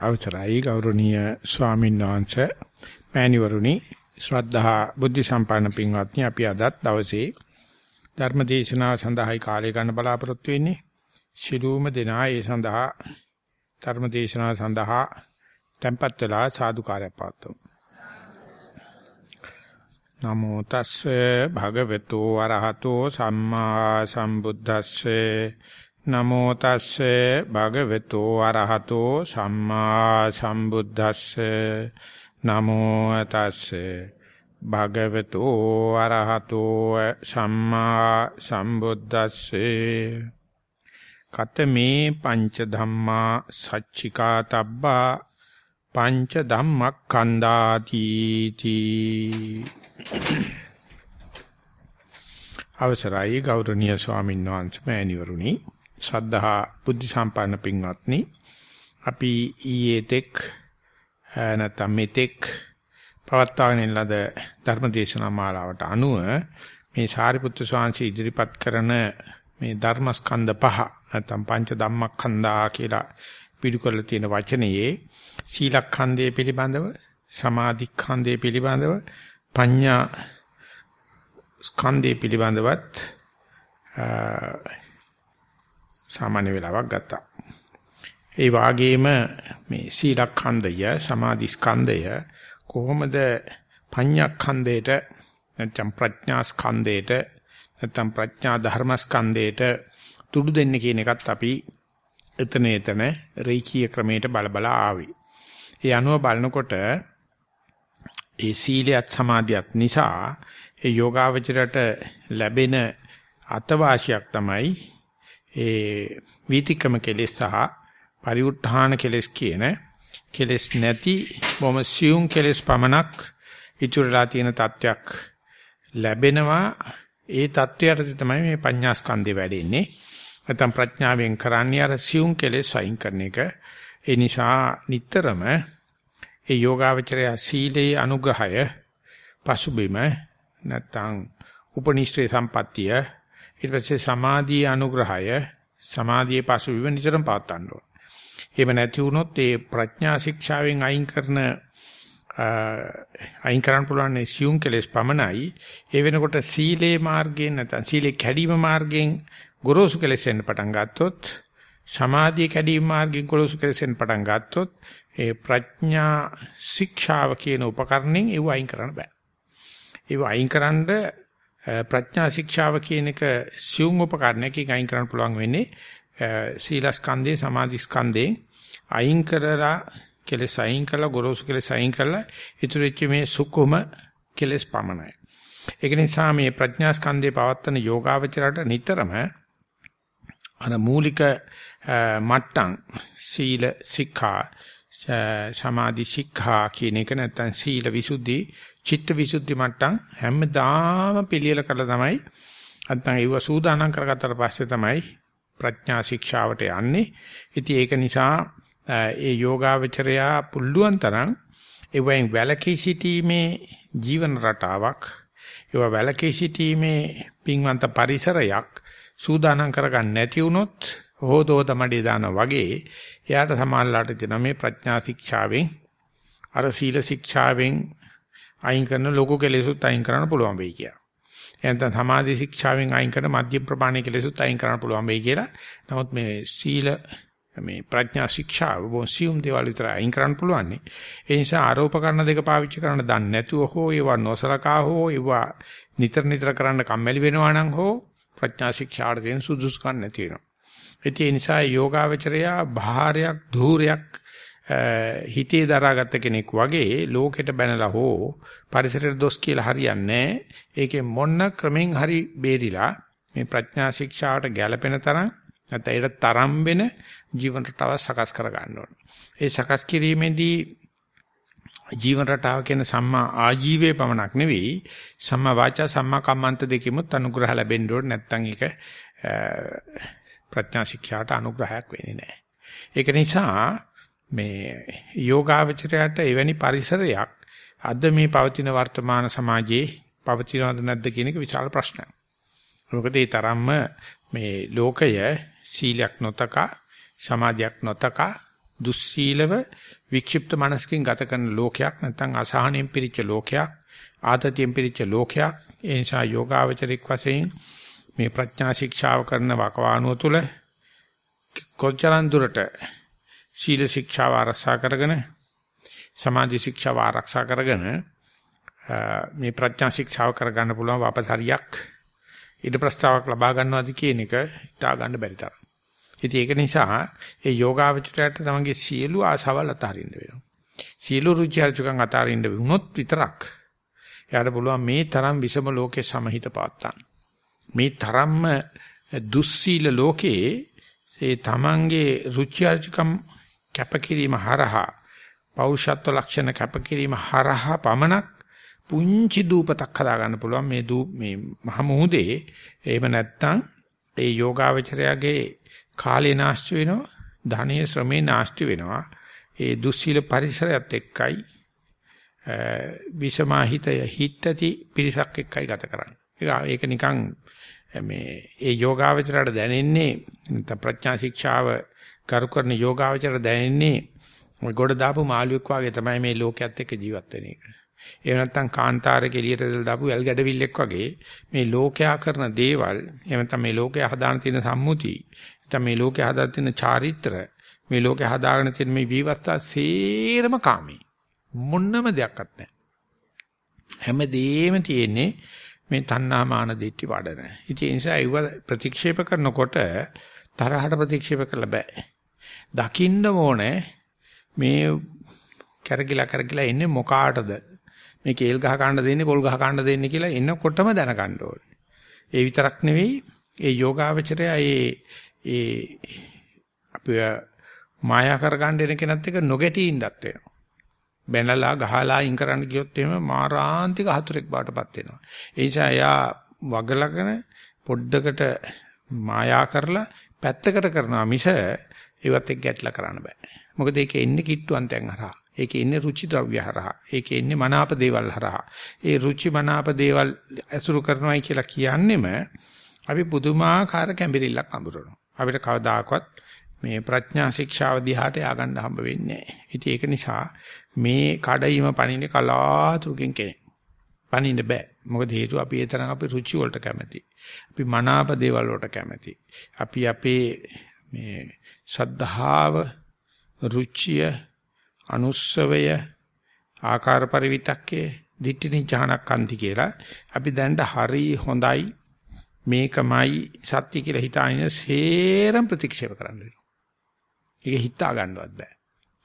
අවසරයි ගෞරවනීය ස්වාමීන් වහන්සේ මෑණිවරුනි ශ්‍රද්ධා බුද්ධ සම්පන්න පින්වත්නි අපි අදත් දවසේ ධර්ම දේශනාව සඳහායි කාලය ගන්න බලාපොරොත්තු වෙන්නේ. ශිළුම දෙනා ඒ සඳහා ධර්ම දේශනාව සඳහා tempත් වෙලා සාදුකාරය පාත්තුමු නමෝ තස්සේ භගවතු වරහතෝ සම්මා සම්බුද්දස්සේ නමෝ තස්සේ භගවතු අරහතෝ සම්මා සම්බුද්දස්සේ. නමෝ තස්සේ භගවතු අරහතෝ සම්මා සම්බුද්දස්සේ. කතමේ පංච ධම්මා සච්චිකා තබ්බා පංච ධම්මක්ඛන්දාති තී. අවසරයි ගෞරවනීය ස්වාමීන් වහන්සේ මෑණිවරුනි. ශ්‍රද්ධා බුද්ධ සම්පන්න පින්වත්නි අපි ඊයේ තෙක් නැත්නම් මෙතෙක් පවත්වාගෙන ලද ධර්ම දේශනා මාලාවට අනුව මේ සාරිපුත්‍ර ස්වාමීන් ඉදිරිපත් කරන මේ ධර්මස්කන්ධ පහ නැත්නම් පංච ධම්මස්කන්ධා කියලා පිටු කරලා තියෙන වචනයේ සීලඛන්ධය පිළිබඳව සමාධිඛන්ධය පිළිබඳව පඤ්ඤා ස්කන්ධය පිළිබඳවත් සාමාන්‍ය වෙලාවක් ගත්තා. ඒ වාගේම මේ සීලඛණ්ඩය සමාධිස්කන්ධය කොහොමද පඤ්ඤාඛණ්ඩයට නැත්නම් ප්‍රඥාස්කන්ධයට නැත්නම් ප්‍රඥා ධර්මස්කන්ධයට තුඩු දෙන්නේ කියන එකත් අපි එතන එතන රේඛීය ක්‍රමයට බලබලා ආවේ. ඒ අනුව බලනකොට ඒ සීලයත් සමාධියත් නිසා ඒ යෝගාවචරයට ලැබෙන අතවාසියක් තමයි ඒ වීතිකම කෙලෙස් සහ පරිඋත්ථාන කෙලෙස් කියන කෙලෙස් නැති බොම සියුම් කෙලෙස් පමණක් ඉතුරුලා තියෙන තත්වයක් ලැබෙනවා. ඒ தත්වයට තමයි මේ පඤ්ඤාස්කන්ධය වැඩෙන්නේ. නැත්නම් ප්‍රඥාවෙන් කරන්නේ අර සියුම් කෙලෙස් අයින් කරන එක. ඒ නිසා නිතරම ඒ යෝගාවචරය සීලේ අනුග්‍රහය පසුබිම නැත්නම් උපනිෂ්ඨේ සම්පත්තිය ඊට පස්සේ සමාධියේ අනුග්‍රහය සමාධියේ පසුබිම නිතරම පවත්වන්න ඕන. එහෙම නැති වුණොත් ඒ ප්‍රඥා ශික්ෂාවෙන් අයින් කරන අයින් කරන්න පුළුවන් සියුම් කෙලෙස් පමණයි. ඒ වෙනකොට සීලේ මාර්ගයෙන් නැත්නම් සීලේ කැඩීම මාර්ගයෙන් ගොරෝසු කෙලෙස් එන්න පටන් ගත්තොත් සමාධිය කැඩීම මාර්ගයෙන් ගොරෝසු කෙලෙස් එන්න පටන් ගත්තොත් ඒ ප්‍රඥා ශික්ෂාව කියන උපකරණයෙන් ඒව අයින් කරන්න බෑ. ඒව අයින් කරන්න ප්‍රඥා ශික්ෂාව කියන එක සියුම් උපකරණයකින් අයින් කරන්න පුළුවන් වෙන්නේ සීලස්කන්ධේ සමාධිස්කන්ධේ අයින් කරලා කෙලෙස් අයින් කරලා ගොරෝසු කෙලෙස් අයින් කරලා ඉතුරු වෙච්ච මේ සුකුම කෙලෙස් පමණයි. ඒක නිසා මේ ප්‍රඥා ස්කන්ධේ පවත්තන යෝගාවචරයට නිතරම අර මූලික මට්ටම් සීල සික්ඛා සමාධි ශික්ෂා කියන එක නැත්නම් සීල විසුද්ධි චිත්ත විසුද්ධි මට්ටම් හැමදාම පිළියෙල කරලා තමයි නැත්නම් ඒව සූදානම් කරගත්තට පස්සේ තමයි ප්‍රඥා ශික්ෂාවට යන්නේ. ඉතින් ඒක නිසා ඒ යෝගාවචරයා පුල්ලුවන් තරම් ඒවෙන් වැලකී සිටීමේ ජීවන රටාවක් ඒව වැලකී සිටීමේ පින්වන්ත පරිසරයක් සූදානම් කරගන්න නැති වුණොත් හොදෝද මඩේ දාන වගේ එයාට සමානලාට දෙන මේ ප්‍රඥා ශික්ෂාවෙන් අර සීල ශික්ෂාවෙන් අයින් කරන ලෝක කෙලෙසුත් අයින් කරන්න පුළුවන් වෙයි කියලා. එහෙනම් සමාධි ශික්ෂාවෙන් අයින් කරන මධ්‍යම ප්‍රමාණයේ කෙලෙසුත් අයින් කරන්න පුළුවන් වෙයි කියලා. නමුත් මේ සීල මේ ප්‍රඥා ශික්ෂාව බොන්සියුම් දේවල් විතර අයින් කරන්න පුළුවන්. ඒ නිසා ආරෝප කරන දෙක පාවිච්චි කරන්න දන්නේ නැතුව හෝ ඒවා නොසලකා හෝ ඒවා නිතර නිතර කරන්න කම්මැලි වෙනවා නම් හෝ ප්‍රඥා ශික්ෂාට දෙන සුදුසුකම් නැති වෙනවා. ඒ නිසා යෝගාවචරයා භාරයක් ධූරයක් හිතේ දරාගත්ත කෙනෙක් වගේ ලෝකෙට බැනලා හෝ පරිසරයට දොස් කියලා හරියන්නේ ඒකේ මොන්න ක්‍රමෙන් හරි බේරිලා මේ ප්‍රඥා ශික්ෂාවට ගැළපෙන තරම් නැත්නම් ඒකට තරම් වෙන ජීවන රටාව සකස් කර ගන්න ඕන. ඒ සකස් කිරීමේදී ජීවන රටාව කියන සම්මා ආජීවයේ පමණක් නෙවෙයි සම්මා වාචා සම්මා කම්මන්ත දෙකෙමුත් අනුග්‍රහ ලැබෙන්න ඕන නැත්නම් ඒක ප්‍රඥා ශික්ෂාට අනුග්‍රහයක් වෙන්නේ නැහැ. ඒක නිසා මේ යෝගාවචරයට එවැනි පරිසරයක් අද මේ පවතින වර්තමාන සමාජයේ පවතිනවද නැද්ද කියන එක විශාල ප්‍රශ්නයක්. මොකද ඒ තරම්ම මේ ලෝකය සීලයක් නොතක සමාධියක් නොතක දුස්සීලව වික්ෂිප්ත මනසකින් ගත කරන ලෝකයක් නැත්නම් අසහනෙන් පිරිච්ච ලෝකයක් ආතතියෙන් පිරිච්ච ලෝකයක් ඒ නිසා යෝගාවචරික වශයෙන් මේ ප්‍රඥා ශික්ෂාව කරන වකවානුව තුල කොච්චරන් දුරට සීල ශික්ෂාව ආරක්ෂා කරගෙන සමාධි ශික්ෂාව ආරක්ෂා කරගෙන මේ ප්‍රඥා ශික්ෂාව කරගන්න පුළුවන් වපසරියක් ඊට ප්‍රස්තාවක් ලබා ගන්නවාද කියන එක හිතා ගන්න බැරි තරම්. ඉතින් ඒක නිසා ඒ යෝගාවචරයට තමන්ගේ සියලු ආසාවල් අතහරින්න වෙනවා. සියලු රුචි අරුචිකම් අතහරින්න වුණොත් විතරක් එයාට පුළුවන් මේ තරම් විසම ලෝකේ සමහිත පාත්තන්. මේ තරම්ම දුස්සීල ලෝකේ ඒ තමන්ගේ රුචි අරුචිකම් කැපකිරීම හරහා පෞරුෂත්ව ලක්ෂණ කැපකිරීම හරහා පමණක් පුංචි දූපතක් හදා ගන්න පුළුවන්. මේ දූ මේ මහ මුහුදේ එහෙම නැත්නම් ඒ යෝගාවචරයාගේ කාලේ නාස්ති වෙනවා ධනයේ ශ්‍රමේ නාස්ති වෙනවා. ඒ දුස්සීල පරිසරයත් එක්කයි විසමාහිතය හිතති පිරිසක් එක්කයි ගත කරන්නේ. ඒක නිකන් මේ ඒ යෝගාවචරයට දැනෙන්නේ නැත්නම් ප්‍රඥා ශික්ෂාව කරු කරන යෝගාවචරයට දැනෙන්නේ ගොඩ දාපු මාළුවෙක් වගේ තමයි මේ ලෝකයේත් එක්ක ජීවත් වෙන එක. එහෙම නැත්නම් කාන්තාරයක එළියට දාලා දාපු වැල් ගැඩවිල්ලෙක් වගේ මේ ලෝකයා කරන දේවල් එහෙම නැත්නම් මේ ලෝකයා හදාන තියෙන සම්මුති නැත්නම් මේ ලෝකයා හදාන තියෙන චාරිත්‍ර මේ ලෝකයා හදාගෙන තියෙන මේ විවස්ථා සේරම කාමී මොන්නම දෙයක්වත් නැහැ. හැමදේම තියෙන්නේ මේ තණ්හා මාන දිට්ටි වඩන. ඉතින් ඒ නිසා ඒව ප්‍රතික්ෂේප කරනකොට තරහට ප්‍රතික්ෂේප කළ බෑ. දකින්න ඕනේ මේ කරගිලා කරගිලා එන්නේ මොකාටද මේ කේල් ගහ ගන්න දෙන්නේ පොල් ගහ ගන්න දෙන්නේ කියලා එනකොටම දැනගන්න ඕනේ. ඒ විතරක් නෙවෙයි ඒ යෝගාවචරය ඒ ඒ අපි මායා කරගන්න එන කෙනත් එක නොගැටි ඉන්නත් වෙනවා. බැනලා ගහලා අයින් කරන්න ගියොත් එහෙම මාරාන්තික හතුරෙක් බාටපත් වෙනවා. ඒ නිසා එයා වගලගෙන පොඩ්ඩකට මායා කරලා පැත්තකට කරනවා මිස ඒවත් එක්ක ගැටලා කරන්න බෑ. මොකද ඒකේ ඉන්නේ කිට්ටුවන්තයන් හරහා. ඒකේ ඉන්නේ රුචි ද්‍රව්‍ය හරහා. ඒකේ ඉන්නේ මනාප දේවල් හරහා. ඒ රුචි මනාප දේවල් ඇසුරු කරනවායි කියලා කියන්නෙම අපි පුදුමාකාර කැඹිරිල්ලක් අඹරනවා. අපිට කවදාකවත් මේ ප්‍රඥා ශික්ෂාව දිහාට ය아가න්න හම්බ වෙන්නේ නැහැ. ඉතින් ඒක නිසා මේ කඩයිම පණින්නේ කලාතුරකින් කෙනෙක්. පණින්න බෑ. මොකද හේතුව අපි ඒ තරම් අපි රුචි වලට කැමති. අපි මනාප දේවල් වලට කැමති. අපි අපේ මේ ශද්ධාව රුචිය අනුස්සවය ආකාර පරිවිතක්කේ දිට්ඨිනි ඥානකන්ති කියලා අපි දැනට හරි හොඳයි මේකමයි සත්‍ය කියලා හිතාගෙන සේරම ප්‍රතික්ෂේප කරන්න වෙනවා. ඒක හිතා ගන්නවත් බෑ.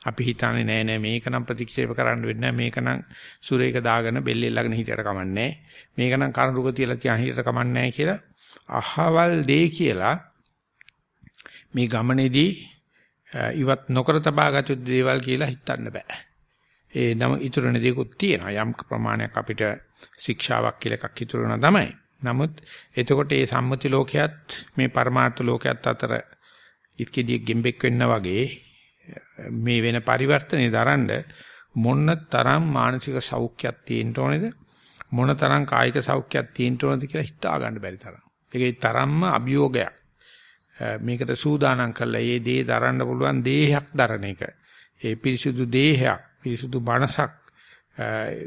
අපි හිතන්නේ නෑ නෑ මේක නම් ප්‍රතික්ෂේප කරන්න වෙන්නේ නෑ මේක නම් සුරේක දාගෙන බෙල්ලේ ළඟන හිටියට කමන්නේ මේක නම් කනරුක තියලා තියන් හිටියට කමන්නේ කියලා අහවල් දෙය කියලා මේ ගමනේදී ඉවත් නොකර තබාගත් දේවල් කියලා හිතන්න බෑ. ඒ නම ඉතුරුන දේකුත් තියෙනවා. යම් ප්‍රමාණයක් අපිට ශික්ෂාවක් කියලා එකක් ඉතුරුනා තමයි. නමුත් එතකොට මේ සම්මති ලෝකයක් මේ පරමාර්ථ ලෝකයක් අතර ඉස්කෙඩිය ගෙම්බෙක් වෙන්න වගේ මේ වෙන පරිවර්තනේ දරන්න මොන තරම් මානසික සෞඛ්‍යයක් තියෙන්න ඕනේද මොන තරම් කායික සෞඛ්‍යයක් තියෙන්න ඕනේද කියලා හිතා ගන්න බැරි තරම්. ඒකේ තරම්ම අභියෝගයක්. මේකට සූදානම් කරලා ඒ දේ දරන්න පුළුවන් දේහයක් දරන එක. ඒ පිරිසුදු දේහයක්, පිරිසුදු මනසක්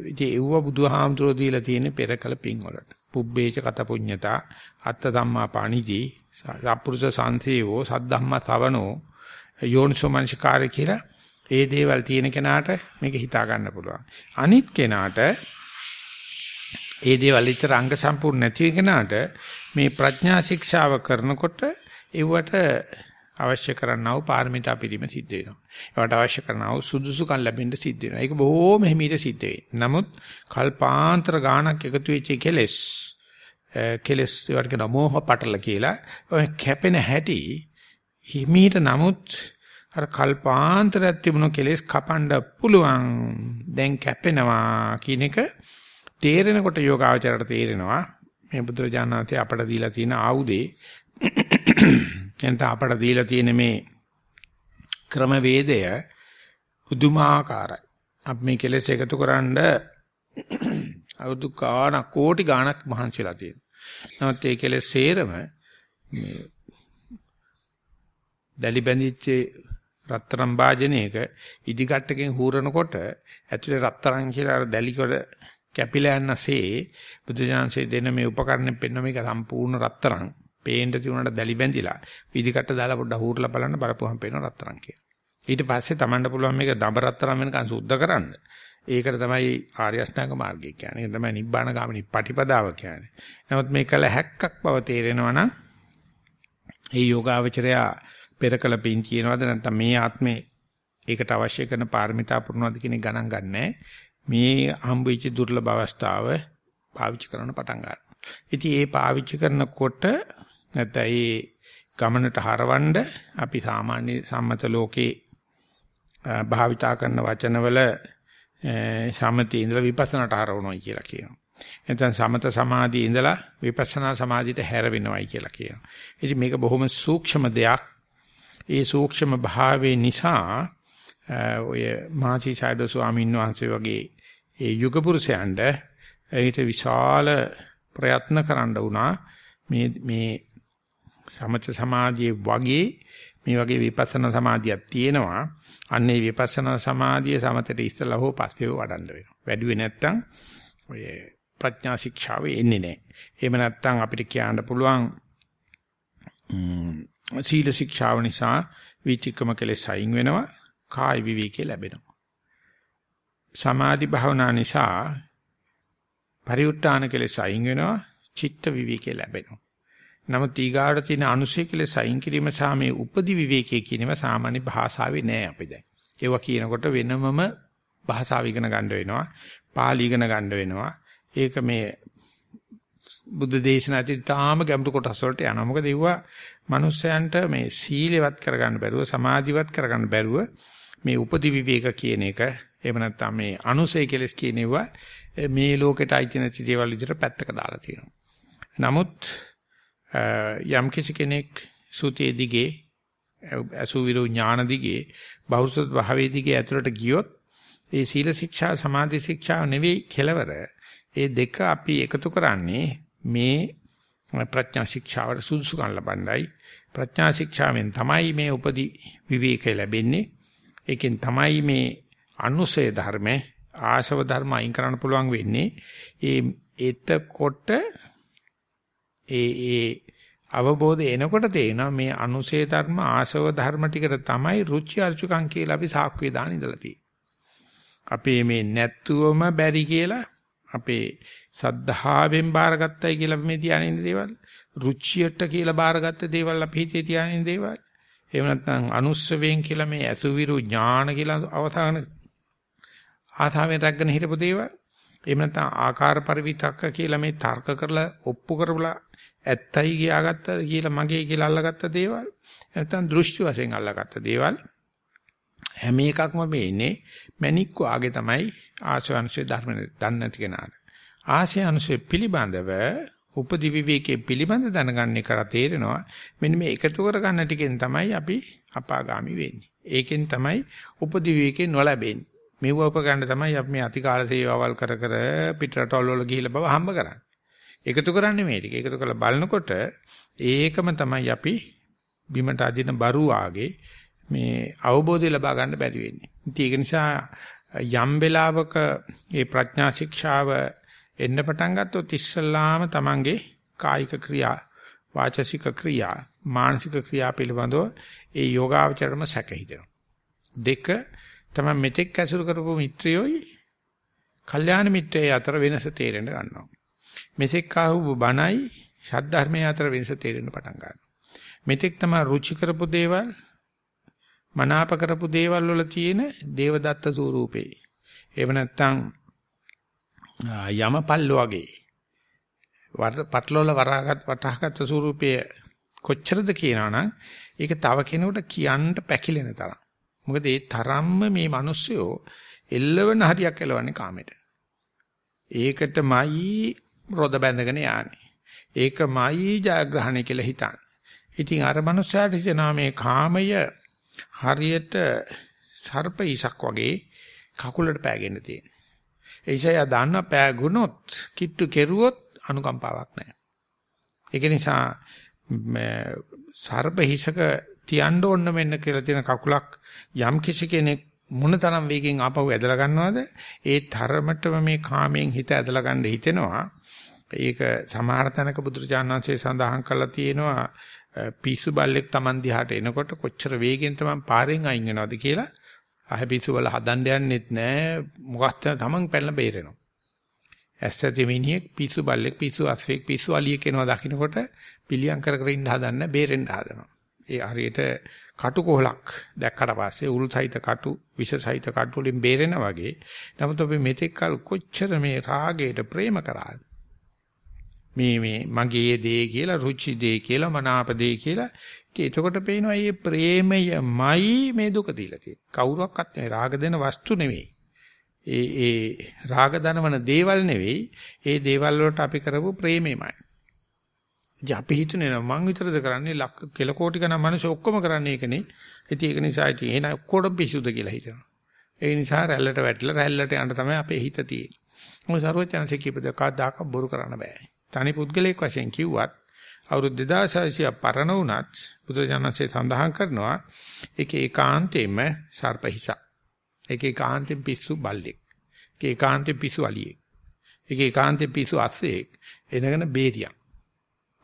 ඉතින් ඒව බුදුහාමුදුරෝ දීලා තියෙන පෙරකල පින් වලට. පුබ්බේච කත පුඤ්ඤතා අත්ත ධම්මා පාණිති සත්පුරුෂ සංසේවෝ සද්ධම්ම ශ්‍රවණෝ යෝනිසෝ මනසිකාරය කියලා ඒ දේවල් තියෙන කෙනාට මේක හිතා ගන්න පුළුවන්. අනිත් කෙනාට ඒ දේවල් ඉතර අංග සම්පූර්ණ නැති කෙනාට මේ ප්‍රඥා ශික්ෂාව කරනකොට ඒවට අවශ්‍ය කරනා වූ පාරමිතා පිළිම සිද්ධ වෙනවා. ඒවට අවශ්‍ය කරනා වූ සුදුසුකම් ලැබෙන්න සිද්ධ වෙනවා. ඒක බොහොම හිමීට සිද්ධ වෙන්නේ. නමුත් කල්පාන්තර ගානක් එකතු වෙච්ච කෙලෙස් කෙලෙස් ඒවට කියන මෝහ පටල කියලා ඔය කැපෙන හැටි හිමීට නමුත් අර කල්පාන්තරයක් තිබුණු කෙලෙස් කපන්න පුළුවන්. දැන් කැපෙනවා කියන එක තේරෙනකොට යෝගාවචරයට තේරෙනවා මේ බුදුරජාණන්සේ අපට දීලා තියෙන ආයුධේ එතන අපට දීලා තියෙන මේ ක්‍රමවේදය උදුමාකාරයි. අපි මේ කෙලෙස් එකතු කරන්ඩ අවුරුදු ගාණක් කෝටි ගාණක් මහන්සිලා තියෙනවා. නමුත් ඒ කෙලෙස් සේරම මේ දැලි බැඳිච්ච රත්තරන් වාජනයක ඉදිකට්ටකින් හූරනකොට ඇතුලේ රත්තරන් කියලා අර දැලිකොට කැපිලා යනසේ බුදුජානසේ දෙන මේ උපකරණ පෙන්න මේක සම්පූර්ණ රත්තරන්. පේන්න තියුණාට දැලි බැඳිලා ඉදිකට්ට දාලා පොඩ්ඩක් හූරලා බලන්න බලපුවහම පේන රත්තරන් කියලා. ඊට පස්සේ Tamanට පුළුවන් මේක දඹ රත්තරන් වෙනකන් සුද්ධ කරන්න. ඒකට තමයි ආර්ය අෂ්ටාංග මාර්ගය කියන්නේ. ඒක තමයි නිබ්බාන ගාමිනී පටිපදාව කියන්නේ. නමුත් මේ කල හැක්කක් බව තේරෙනවා නම් ඒ යෝගාවචරයා පෙරකල පින් කියනවාද නැත්නම් මේ ආත්මේ ඒකට අවශ්‍ය කරන පාරමිතා පුරනවාද කියන ගණන් ගන්නෑ. මේ හම්බෙච්ච දුර්ලභ අවස්ථාව පාවිච්චි කරන්න පටන් ගන්නවා. ඉතින් ඒ පාවිච්චි කරනකොට නැත්නම් ඒ ගමනට හරවන්න අපි සාමාන්‍ය සම්මත ලෝකේ භාවිතා කරන වචනවල සමතේ ඉඳලා විපස්සනාට හරවනවා කියලා කියනවා. නැත්නම් සමත සමාධියේ ඉඳලා විපස්සනා සමාධියට හැරවෙනවයි කියලා කියනවා. ඉතින් මේක බොහොම සූක්ෂම දෙයක්. ඒ සූක්ෂම භාවයේ නිසා ඔය මාචි සයිඩෝ ස්වාමීන් වහන්සේ වගේ ඒ යුග පුරුෂයන්ට ඒිට විශාල ප්‍රයත්න කරන්න වුණා මේ මේ සමත සමාධියේ වගේ මේ වගේ විපස්සනා සමාධියක් තියෙනවා අන්නේ විපස්සනා සමාධිය සමතට ඉස්සලා හෝ පස්සේ වඩන්න වෙනවා වැඩි නැත්තම් ඔය ප්‍රඥා ශික්ෂාව එන්නේ නැහැ එහෙම නැත්තම් අපිට කියන්න පුළුවන් සීල ශික්ෂාව නිසා විචිකම කෙලෙස් අයින් වෙනවා කාය විවේකේ ලැබෙනවා සමාධි භාවනා නිසා පරිඋත් ทาน කෙලෙස් අයින් වෙනවා චිත්ත විවේකේ ලැබෙනවා නමුත් ඊගාට තියෙන අනුසය කියලා සයින් කිරීම සහ මේ උපදි විවේකයේ කියනව සාමාන්‍ය භාෂාවේ නෑ අපි දැන්. ඒවා කියනකොට වෙනමම භාෂාව ඉගෙන ගන්න වෙනවා. පාලි ඉගෙන ගන්න වෙනවා. ඒක මේ බුද්ධ දේශනාදී තාම ගැඹුරු කොටස් වලට යනවා. මොකද ඒවා මිනිස්යන්ට මේ සීලෙවත් කරගන්න බැරුව සමාධිවත් කරගන්න බැරුව මේ උපදි විවේක කියන එක එහෙම නැත්නම් මේ අනුසය කෙලස් කියන ඒවා මේ ලෝකෙට අයිති නැති දේවල් විදිහට පැත්තක දාලා තියෙනවා. නමුත් යම් කිසි කෙනෙක් සුතේ දිගේ අසුවිරු ඥාන දිගේ බෞද්ධ භාවයේ දිගේ ඇතුළට ගියොත් ඒ සීල ශික්ෂා සමාධි ශික්ෂා නෙවෙයි කෙලවර. ඒ දෙක අපි එකතු කරන්නේ මේ ප්‍රඥා ශික්ෂාවට සුදුසුකම් ලබන්නයි. ප්‍රඥා ශික්ෂාවෙන් තමයි මේ උපදි විවේකය ලැබෙන්නේ. ඒකෙන් තමයි මේ අනුසය ධර්ම ආශව ධර්ම අයින් කරන්න පුළුවන් වෙන්නේ. ඒ එතකොට ඒ ඒ අවබෝධය එනකොට තේනවා මේ අනුසේ ධර්ම ආශව ධර්ම ටිකට තමයි රුචි අරුචිකම් කියලා අපි සාක්කුවේ දාන ඉඳලා තියෙන්නේ. අපේ මේ නැත්තුවම බැරි කියලා අපේ සද්ධාවෙන් බාරගත්තයි කියලා මේ තියාගෙන දේවල් රුචියට කියලා බාරගත්ත දේවල් අපි හිතේ තියාගෙන දේවල් එහෙම නැත්නම් අනුස්සවෙන් කියලා මේ අසුවිරු ඥාන කියලා අවසාන ආතාවෙන් රැගෙන හිටපු දේවල් එහෙම නැත්නම් ආකාර පරිවිතක්ක කියලා මේ තර්ක කරලා ඔප්පු කරලා ඇත්තයි කියාගත්ත කියලා මගේ කියලා අල්ලගත්ත දේවල් නැත්නම් දෘෂ්ටි වශයෙන් අල්ලගත්ත දේවල් හැම එකක්ම මේන්නේ මණික් වාගේ තමයි ආශාංශය ධර්ම දන්නේ නැති කෙනාට. ආශාංශය පිළිබඳව උපදි විවේකයේ පිළිබඳ දැනගන්න එක තේරෙනවා. මෙන්න මේ එකතු කර ගන්න ටිකෙන් තමයි අපි අපාගාමි වෙන්නේ. ඒකෙන් තමයි උපදි විවේකේ නොලැබෙන්නේ. මෙව උපකරණ තමයි අපි මේ අතිකාල සේවාවල් කර කර පිටරටවල වල ගිහිල්ලා බව හම්බ කරන්නේ. එකතු කරන්නේ මේ ටික. එකතු කරලා බලනකොට ඒකම තමයි අපි බිමට අදින බරු ආගේ මේ අවබෝධය ලබා ගන්න බැරි වෙන්නේ. ඉතින් ඒක නිසා යම් වෙලාවක මේ ප්‍රඥා ශික්ෂාව එන්න පටන් ගත්තොත් ඉස්සල්ලාම තමන්ගේ කායික ක්‍රියා වාචසික ක්‍රියා මානසික ක්‍රියා පිළිබඳව ඒ යෝගාවචරම සැකහිදෙනවා. දෙක තමයි මෙතෙක් ඇසුරු කරපු මිත්‍රයෝයි කල්යාණ මිත්‍රයයි අතර වෙනස තේරෙන්න ගන්නවා. මෙසෙක් ආහුව බණයි ශාද්ධර්මයේ අතර වෙනස තේරෙන්න පටන් ගන්නවා. මෙතෙක් තමයි රුචි කරපු දේවල් මනාප කරපු දේවල් වල තියෙන දේවදත්ත ස්වරූපේ. එහෙම නැත්නම් යමපල්ල වගේ පටලවල වරහගත් වටහගත් ස්වරූපයේ කොච්චරද කියනවනම් ඒක තව කෙනෙකුට කියන්න පැකිලෙන තරම්. මොකද ඒ තරම්ම මේ මිනිස්සුયો එල්ලවන හරියක් එලවන්නේ කාමෙට. ඒකටමයි රොද බැඳගෙන යන්නේ. ඒකමයි ජයග්‍රහණය කියලා හිතන්නේ. ඉතින් අර මනුස්සයාට හිතෙනවා මේ කාමය හරියට සර්ප ඉසක් වගේ කකුලට පෑගෙන තියෙන. ඒසය දන්න පෑගුණොත් කිට්ටු කෙරුවොත් අනුකම්පාවක් නැහැ. ඒක නිසා සර්ප හිසක තියන්න ඕන්න මෙන්න කියලා තියෙන කකුලක් යම් කිසි කෙනෙක් මොනතරම් වේගෙන් ආපහු ඇදලා ගන්නවද? ඒ තරමටම මේ කාමයෙන් හිත ඇදලා ගන්න හිතෙනවා. ඒක සමහර තැනක බුදුරජාණන්සේ සඳහන් කරලා තියෙනවා පිස්සු බල්ලෙක් Taman දිහාට එනකොට කොච්චර වේගෙන් Taman පාරෙන් අයින් වෙනවද කියලා? අහ පිස්සු බල හදන්න යන්නෙත් නෑ. මොකක්ද Taman පැනලා බේරෙනවා. ඇස්සති මිනිහෙක් පිස්සු බල්ලෙක් පිස්සු අස්සෙක් පිස්සු අලියෙක් එනවා දකින්නකොට පිළියම් කර කර ඉන්න හදන්න බේරෙන්න හදනවා. ඒ හරියට කටු කොහලක් දැක්කට පස්සේ උල් සහිත කටු විෂ සහිත කටු වලින් බේරෙනා වගේ. නමුත් අපි මෙතෙක් කල කොච්චර මේ රාගයට ප්‍රේම කරාද? මේ මේ මගේ දේ කියලා රුචි දේ කියලා මනාප දේ කියලා. ඉතින් එතකොට පේනවා මේ ප්‍රේමයමයි මේ දුක දීලා තියෙන්නේ. කවුරක්වත් මේ රාග දෙන වස්තු නෙවෙයි. ඒ ඒ රාග දනවන දේවල් නෙවෙයි. ඒ දේවල් වලට අපි කරපු ප්‍රේමෙමයි ඉතින් අපි හිතන්නේ මං විතරද කරන්නේ ලක් කෙල කෝටි ගණන් මිනිස්සු ඔක්කොම කරන්නේ ඒකනේ. ඉතින් ඒක නිසා ඉතින් එහෙනම් ඔක්කොටම පිසුද කියලා හිතනවා. ඒ නිසා රැල්ලට වැටිලා රැල්ලට යන්න තමයි අපේ හිත තියෙන්නේ. මොකද සරුවචනසේ කියපද කවදාක බොරු කරන්න බෑ. තනි පුද්ගලයෙක් වශයෙන් කිව්වත් අවුරුදු 2600 පරණ වුණත් බුදුජානකසේ සඳහන් කරනවා ඒක ඒකාන්තයෙන්ම සර්ප හිස. ඒක ඒකාන්තයෙන් පිස්සු බල්ලෙක්. ඒක ඒකාන්තයෙන් පිස්සු අලියෙක්. ඒක ඒකාන්තයෙන් පිස්සු අස්සෙක්. එනගෙන බේරියක්.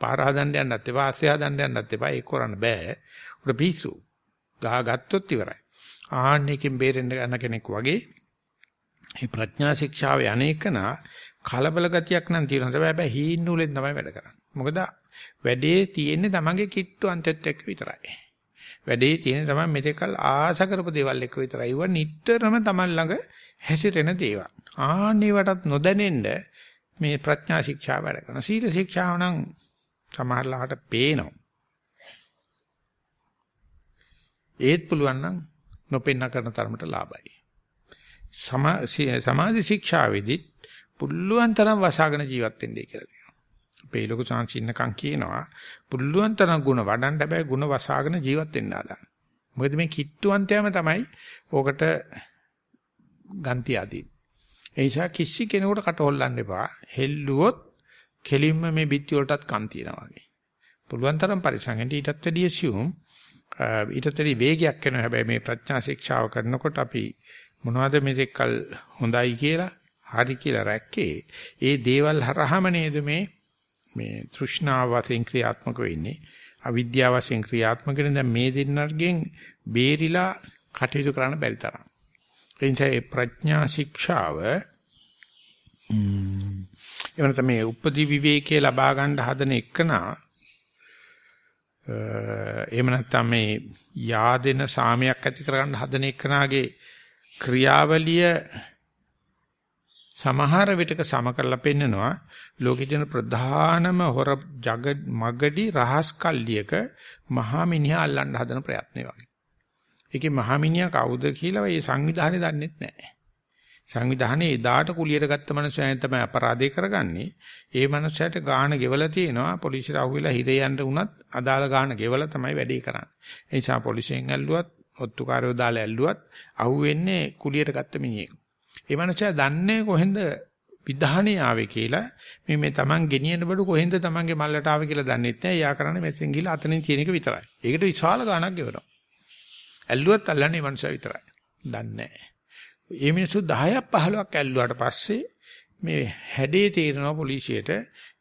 පාර හදන්න යන්නත් එපා, ආස්සේ හදන්න යන්නත් එපා. ඒක කරන්න බෑ. උඩ පිස්සු. ගහ ගත්තොත් ඉවරයි. ආන්නේකින් බේරෙන්න ගන්න කෙනෙක් වගේ මේ ප්‍රඥා ශික්ෂාවේ අනේකන කලබල ගතියක් නම් තියෙනවා. හැබැයි හීන් නූලෙන් තමයි වැඩ කරන්නේ. මොකද වැඩේ තියෙන්නේ තමන්ගේ කිට්ටු අන්තෙත් එක්ක විතරයි. වැඩේ තියෙන්නේ තමයි මෙතෙකල් ආස කරපු දේවල් එක්ක විතරයි. ඒවා නිටතරම තමන් ළඟ හැසිරෙන දේවල්. ආන්නේ වටත් නොදැනෙන්න මේ ප්‍රඥා ශික්ෂා වැඩ කරනවා. සීල ශික්ෂාව නම් සමහරලාට පේනවා. ඒත් පුළුවන් නම් නොපෙන්න කරන තරමට ලාභයි. සමාධි ශික්ෂාවේදී පුළුවන් තරම් වසාගෙන ජීවත් වෙන්නයි කියලා තියෙනවා. අපේ ලොකු සංසින්නකම් කියනවා පුළුවන් තරම් ಗುಣ වඩන්න හැබැයි ಗುಣ වසාගෙන ජීවත් වෙන්න ආදාන. මොකද මේ කිට්ටුවන්තයම තමයි ඕකට ගන්ති ආදී. ඒ නිසා කිසි කෙනෙකුට කට හොල්ලන්න එපා. හෙල්ලුවොත් කෙලින්ම මේ බිත්ති වලටත් කම් තියනවා වගේ. පුළුවන් තරම් පරිසංගෙන් ඊටත් වැඩි assume ඊටත් වැඩි වේගයක් එනවා. හැබැයි මේ ප්‍රඥා ශික්ෂාව කරනකොට අපි මොනවද මේකල් හොඳයි කියලා හරි කියලා රැක්කේ. ඒ දේවල් හරහාම නේද මේ මේ තෘෂ්ණාව වශයෙන් ක්‍රියාත්මක වෙන්නේ. අවිද්‍යාව වශයෙන් ක්‍රියාත්මක වෙන දැන් මේ දෙන්නර්ගෙන් බේරිලා කටයුතු කරන්න බැරි තරම්. ඒ නිසා ප්‍රඥා ශික්ෂාව එවන තමයි උපදි විවේකයේ ලබා ගන්න හදන එකනා එහෙම නැත්නම් මේ yaadena සාමයක් ඇති කරගන්න හදන එකනාගේ ක්‍රියාවලිය සමහර විටක සම කරලා පෙන්නනවා ලෝකේ තියෙන ප්‍රධානම හොර జగ මගඩි රහස් කල්ලියක මහා මිනිහා අල්ලන්න හදන ප්‍රයත්නේ වගේ. ඒකේ මහා මිනිහා කවුද කියලා ඒ සංවිධානය දන්නේ නැහැ. සංවිධානයේ එදාට කුලියට ගත්ත මනුස්සයන් තමයි අපරාධය කරගන්නේ. ඒ මනුස්සයට ගාණ ගෙවලා තියෙනවා පොලිසියට අහුවෙලා හිරේ යන්න උනත් අදාළ ගාණ ගෙවලා තමයි වැඩේ කරන්නේ. ඒ නිසා පොලිසියෙන් ඇල්ලුවත්, ඔත්තුකාරයෝ දාලා ඇල්ලුවත් අහුවෙන්නේ කුලියට ගත්ත මිනිහෙක්. ඒ මනුස්සයා දන්නේ කොහෙන්ද විධානයේ ආවේ කියලා මේ මේ Taman ගෙනියන බඩු කොහෙන්ද Tamanගේ මල්ලට ආවේ කියලා දන්නෙත් නැහැ. යා කරන්නේ මෙතෙන් ගිහලා අතනින් තියෙන එක විතරයි. ඒකට විශාල ගාණක් ගෙවනවා. ඇල්ලුවත් අල්ලන්නේ මනුස්සයා විතරයි. දන්නේ නැහැ. ඒ මිනිස්සු 10ක් 15ක් ඇල්ලුවාට පස්සේ මේ හැඩේ තේරෙනවා පොලිසියට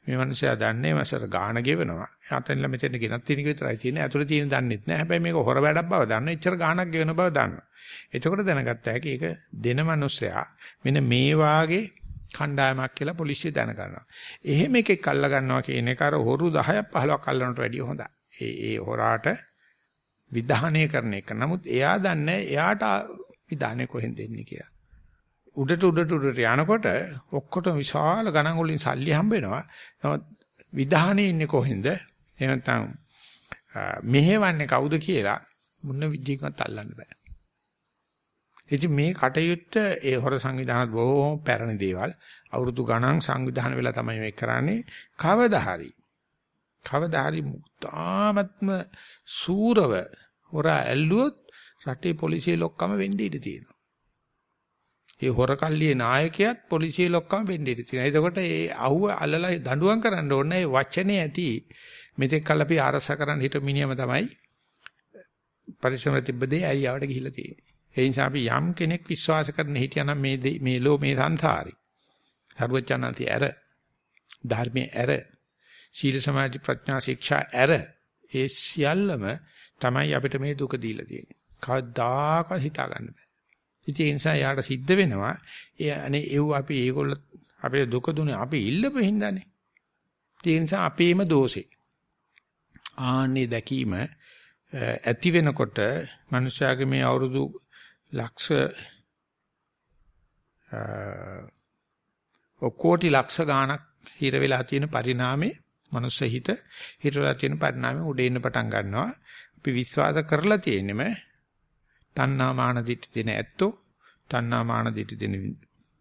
මේ මිනිස්සයා දන්නේ මාසර ගාණ ගෙවනවා. අතනලා මෙතෙන් ගෙනත් තියෙන විතරයි තියෙන්නේ. අතුලේ තියෙන දන්නෙත් නෑ. හැබැයි මේක හොර වැඩක් බව දන්න. එච්චර ගාණක් ගෙවන බව දන්නවා. එතකොට දැනගත්ත හැකි ඒක දෙන මිනිස්සයා මෙන්න මේ වාගේ කණ්ඩායමක් කියලා පොලිසිය දැනගන්නවා. එහෙම එකෙක් අල්ල ගන්නවා කියන එක අර හොරු 10ක් 15ක් අල්ලනට වැඩිය හොඳයි. ඒ ඒ හොරාට විධානය කරන එක. නමුත් එයා දන්නේ එයාට විධානය කොහෙන්ද එන්නේ කියලා. උඩට උඩට උඩට යනකොට ඔක්කොටම විශාල ගණන් වලින් සල්ලි හම්බ වෙනවා. නමුත් විධානයේ ඉන්නේ කොහෙන්ද? එහෙම නැත්නම් මෙහෙවන්නේ කවුද කියලා මුන්න විදිහකට අල්ලන්න බෑ. ඉතින් මේ කටයුත්ත ඒ හොර සංවිධානත් බොහොම පැරණි දේවල්. අවුරුදු ගණන් සංවිධාන වෙලා තමයි මේක කරන්නේ. කවදා හරි කවදා හරි මුක්තාමත්ම සූරව හොර ඇල්ලුවොත් රටේ පොලිසිය ලොක්කම වෙන්න ඉඩ තියෙනවා. ඒ හොරකල්ලියේ නායකයාත් පොලිසිය ලොක්කම වෙන්න ඉඩ තියෙනවා. එතකොට ඒ අහුව අල්ලලා දඬුවම් කරන්න ඕනේ ඒ වචනේ ඇති මෙතෙක් කල් අපි ආරස කරන්න හිට මිනිහම තමයි පරිශ්‍රම තිබ්බදී ඇලියාවට ගිහිල්ලා තියෙන්නේ. ඒ නිසා අපි යම් කෙනෙක් විශ්වාස කරන හිටියනම් මේ මේ ලෝ මේ සංසාරي. සර්වඥාන්ති ඇර ධර්මයේ ඇර සීල සමාධි ප්‍රඥා ශික්ෂා ඇර ඒ සියල්ලම තමයි අපිට මේ දුක දීලා තියෙන්නේ. කවදාකවත් හිතා ගන්න බෑ. ඉතින් ඒ නිසා යාට සිද්ධ වෙනවා ඒ අනේ ඒව අපි ඒගොල්ල අපේ දුක දුන්නේ අපි ඉල්ලපු හින්දානේ. ඒ නිසා අපේම දෝෂේ. ආන්නේ දැකීම ඇති වෙනකොට මනුෂයාගේ මේ අවුරුදු ලක්ෂ කෝටි ලක්ෂ ගාණක් හිර වෙලා තියෙන පරිණාමේ මනුස්ස හිත හිර වෙලා තියෙන පරිණාමේ උඩ එන්න පටන් ගන්නවා. අපි විශ්වාස කරලා තියෙනෙම තණ්හා මාන දිට්ඨි දෙන ඇත්තෝ තණ්හා මාන දිට්ඨි දෙන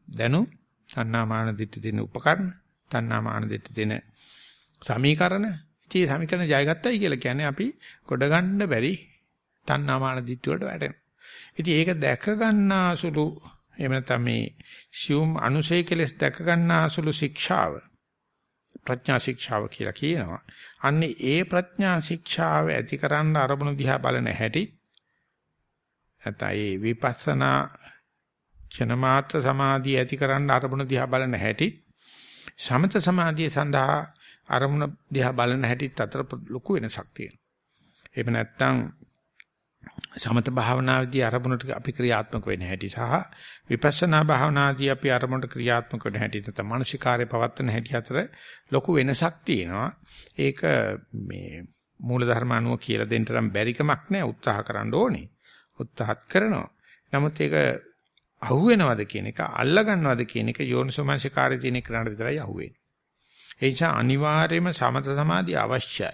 දැනු තණ්හා මාන දිට්ඨි දෙන උපකරණ තණ්හා මාන දිට්ඨි දෙන සමීකරණ ඉතින් සමීකරණ ජයගත්තයි කියලා කියන්නේ අපි ගොඩ ගන්න බැරි තණ්හා මාන දිට්ඨි වලට වැටෙනවා. ඉතින් ඒක දැක ගන්නාසුළු එහෙම නැත්නම් මේ සියුම් අනුසය කෙලස් දැක ගන්නාසුළු ශික්ෂාව ප්‍රඥා ශික්ෂාව කියලා කියනවා. අන්නේ ඒ ප්‍රඥා ශික්ෂාව ඇතිකරන්න අරමුණු දිහා බලන හැටි නැත්නම් ඒ විපස්සනා ක්ෂණමාත්‍ර සමාධිය ඇතිකරන්න අරමුණු දිහා බලන හැටි සමත සමාධිය සඳහා අරමුණ දිහා බලන හැටිත් අතර ලොකු වෙනසක් තියෙනවා. එහෙම නැත්නම් සමත භාවනාවේදී අරමුණට අපි ක්‍රියාත්මක වෙන හැටි සහ විපස්සනා භාවනාදී අපි අරමුණට ක්‍රියාත්මක වෙන හැටි නැත්නම් මානසිකාර්ය පවත්වන හැටි අතර ලොකු වෙනසක් තියෙනවා. ඒක මේ මූලධර්ම අනුව කියලා දෙන්න නම් බැරිකමක් නෑ උත්සාහ කරන්න ඕනේ. උත්සාහත් කරනවා. නමුත් ඒක අහුවෙනවද කියන එක අල්ලා ගන්නවද කියන එක යෝනිසෝමනසිකාර්ය තියෙන කරණ විතරයි අහුවෙන්නේ. ඒ නිසා අනිවාර්යයෙන්ම සමත සමාධිය අවශ්‍යයි.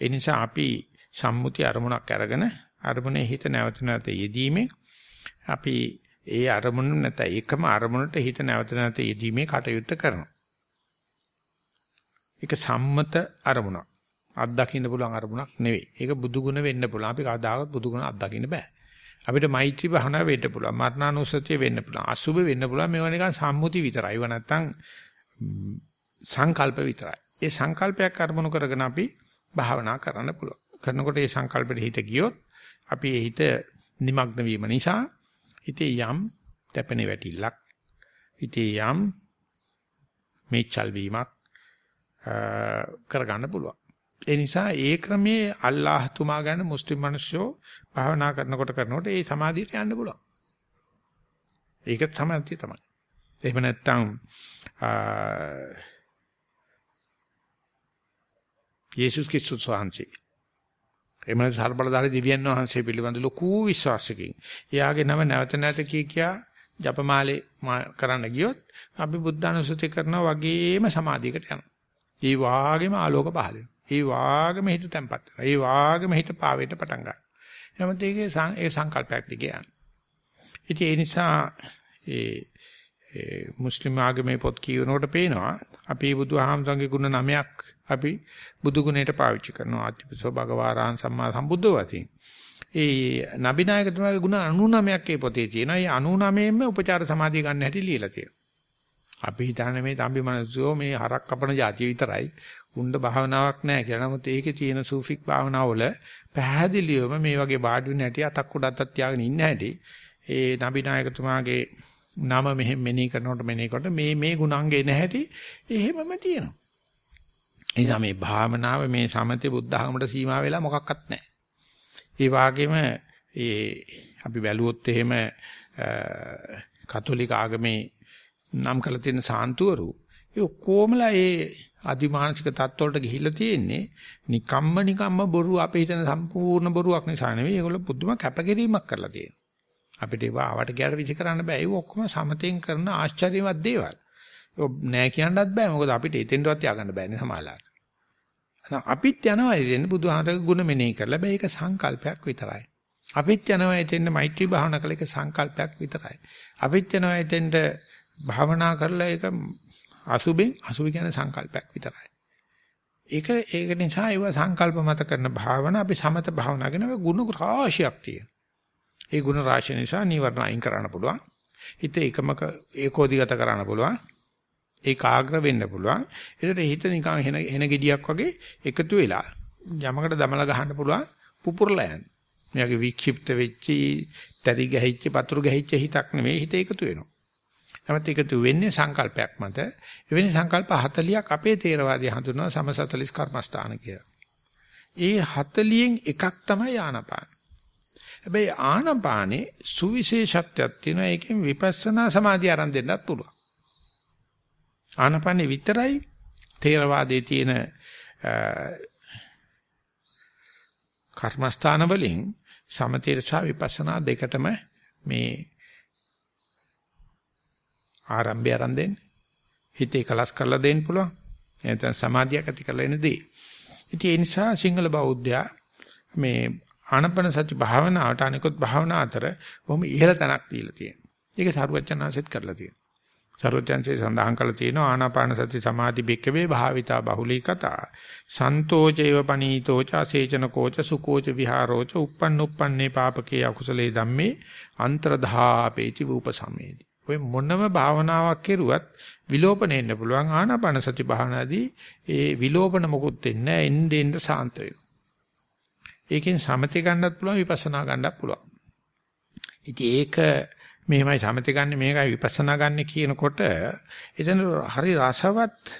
ඒ නිසා අපි සම්මුති අරමුණක් අරගෙන අරමුණේ හිත නැවත නැවත යෙදීමේ අපි ඒ අරමුණ නැත ඒකම අරමුණට හිත නැවත නැවත යෙදීමේ කටයුත්ත කරනවා. ඒක සම්මත අරමුණක්. අත්දකින්න පුළුවන් අරමුණක් නෙවෙයි. ඒක බුදු ගුණ වෙන්න පුළුවන්. අපි කවදාකවත් බුදු ගුණ අත්දකින්න බෑ. අපිට මෛත්‍රී භාවනාව වෙන්න පුළුවන්. මරණානුස්සතිය වෙන්න පුළුවන්. අසුබ වෙන්න පුළුවන්. මේවා නිකන් සම්මුති විතරයි. ඒවා නැත්තම් සංකල්ප විතරයි. ඒ සංකල්පයක් අරමුණු කරගෙන අපි භාවනා කරන්න පුළුවන්. කරනකොට ඒ සංකල්පෙට හිත ගියොත් අපි ඒ හිත নিমগ্ন වීම නිසා හිතේ යම් තැපෙන වැටිල්ලක් හිතේ යම් මේචල් වීමක් කරගන්න පුළුවන්. ඒ නිසා ඒ ක්‍රමයේ අල්ලාහ් තුමා ගන්න මුස්ලිම් මිනිස්සු භාවනා කරනකොට කරනකොට ඒ සමාධියට යන්න පුළුවන්. ඒකත් සමාධිය තමයි. එහෙම නැත්නම් යේසුස් ක්‍රිස්තුස් වහන්සේ එමණ සර්බලදාරි දිව්‍යන් වහන්සේ පිළිබඳ ලොකු විශ්වාසකින් එයාගේ නම නැවත නැවත කී කියා ජපමාලේ කරන්න ගියොත් අපි බුද්ධානුස්සති කරනා වගේම සමාධියකට යනවා. ඒ වාගේම ආලෝක පහළ ඒ වාගේම හිත තැම්පත් වෙනවා. ඒ වාගේම හිත පාවෙන්න පටන් ගන්නවා. නමුත් ඒකේ ඒ සංකල්පයක් දිගේ යන. ඉතින් ඒ නිසා ඒ මුස්ලිම් ආගමේ පොත් කියනකොට පේනවා අපි බුදුහාමසංගේ ගුණ නමයක් අපි බුදු ගුණයට පාවිච්චි කරනවා අතිපසෝ භගවාරාන් සම්මා සම්බුද්ධ වතින්. ඒ නබිනායකතුමාගේ ගුණ 99ක් ඒ පොතේ තියෙනවා. ඒ 99ෙම උපචාර සමාධිය ගන්න හැටි ලියලා තියෙනවා. අපි හිතන්නේ මේ තම්බි මනසෝ මේ හරක් කපන જાතිය විතරයි. උණ්ඩ භාවනාවක් නැහැ කියලා. නමුත් ඒකේ තියෙන සූෆික් භාවනාවල පැහැදිලිවම මේ වගේ වාඩි වෙන හැටි අතක් උඩ අතක් තියාගෙන ඉන්න හැටි ඒ නබිනායකතුමාගේ නම මෙහෙම මෙනෙහි කරනකොට මෙනෙහි කොට මේ මේ ගුණාංග එන හැටි එහෙමම තියෙනවා. එනිසා මේ භාවනාව මේ සමතේ බුද්ධ ආගමට සීමා වෙලා මොකක්වත් නැහැ. ඒ වගේම ඒ අපි බැලුවොත් එහෙම කතෝලික ආගමේ නම් කරලා තියෙන සාන්තුවරු ඒ ඔක්කොමලා ඒ අදිමානසික තත්ත්වවලට ගිහිල්ලා තියෙන්නේ නිකම්ම නිකම්ම බොරු අපේ හිතන සම්පූර්ණ බොරුවක් නිසා නෙවෙයි ඒගොල්ලෝ පුදුම කැපකිරීමක් කරලා තියෙනවා. අපිට ඒව ආවට ගියට විසි කරන්න බෑ. ඒක ඔක්කොම සමතෙන් කරන ආශ්චර්යවත් දේවල්. ඒක නෑ කියන්නත් බෑ. මොකද අපිට එතෙන්ටවත් ය아가න්න බෑනේ සමාලාට. අපිත් යනවා ඉතින් බුදුහාමරගේ ගුණ මෙනෙහි කරලා බෑ ඒක සංකල්පයක් විතරයි. අපිත් යනවා එතෙන්ට මෛත්‍රී භාවනා කළ එක සංකල්පයක් විතරයි. අපිත් යනවා එතෙන්ට භාවනා කරලා ඒක අසුබෙන් අසුබ කියන්නේ සංකල්පයක් විතරයි. ඒක ඒක නිසා ඒව සංකල්ප මත කරන භාවනා අපි සමත භාවනා කියන ගුණ රාශියක් තියෙනවා. ඒ ಗುಣ රාශිය නිසා නීවරණ අයින් කරන්න පුළුවන්. හිත එකමක ඒකෝදිගත කරන්න පුළුවන්. ඒකාග්‍ර වෙන්න පුළුවන්. ඒකට හිත නිකන් එන එන ගෙඩියක් වගේ එකතු වෙලා යමකට දමලා ගහන්න පුළුවන් පුපුරලා යන. මෙයාගේ වික්ෂිප්ත වෙච්චි, තරි ගැහිච්ච, පතුරු ගැහිච්ච හිතක් නෙමෙයි හිත එකතු වෙනවා. නමුත් එකතු වෙන්නේ සංකල්පයක් මත. එවැනි සංකල්ප 40ක් අපේ තේරවාදී හඳුන්වනවා සමසතලිස් කර්මස්ථාන කියලා. ඒ 40න් එකක් තමයි ආනාපාන. හැබැයි ආනාපානේ සුවිශේෂත්වයක් තියෙනවා. ඒකෙන් විපස්සනා සමාධිය ආරම්භ දෙන්නත් පුළුවන්. ආනාපානේ විතරයි තේරවාදයේ තියෙන කර්මස්ථාන වලින් සමතේර සහ විපස්සනා දෙකටම මේ ආරම්භය ආරම්භ දෙන්න. හිතේ කලස් කරලා දෙන්න පුළුවන්. එතන සමාධියක් ඇති කරලා එන දේ. ඉතින් ඒ නිසා සිංහල බෞද්ධයා මේ ආනපන සති භාවනාවට අනිකුත් භාවනා අතර බොහොම ඉහළ තැනක් දීලා තියෙනවා. ඒක සරුවචනාංශෙත් කරලා තියෙනවා. සරුවචන්සේ සඳහන් කරලා තියෙනවා ආනාපාන සති සමාධි බික්කවේ භාවිතා බහුලී කතා. සන්තෝචේව පනීතෝච අසේචන කෝච සුකෝච විහාරෝච uppannuppanne පාපකේ අකුසලේ ධම්මේ අන්තරධාපේති වූපසමේති. ඔය මොනම භාවනාවක් කෙරුවත් විලෝපන එන්න පුළුවන් ආනාපාන සති භාවනාදී ඒ විලෝපන මොකුත් වෙන්නේ නැහැ එන්න එන්න සාන්ත වෙනවා. ඒකෙන් සමතේ ගන්නත් පුළුවන් විපස්සනා ගන්නත් පුළුවන්. ඉතින් ඒක මෙහෙමයි සමතේ ගන්න මේකයි විපස්සනා ගන්න කියනකොට එතන හරි රසවත්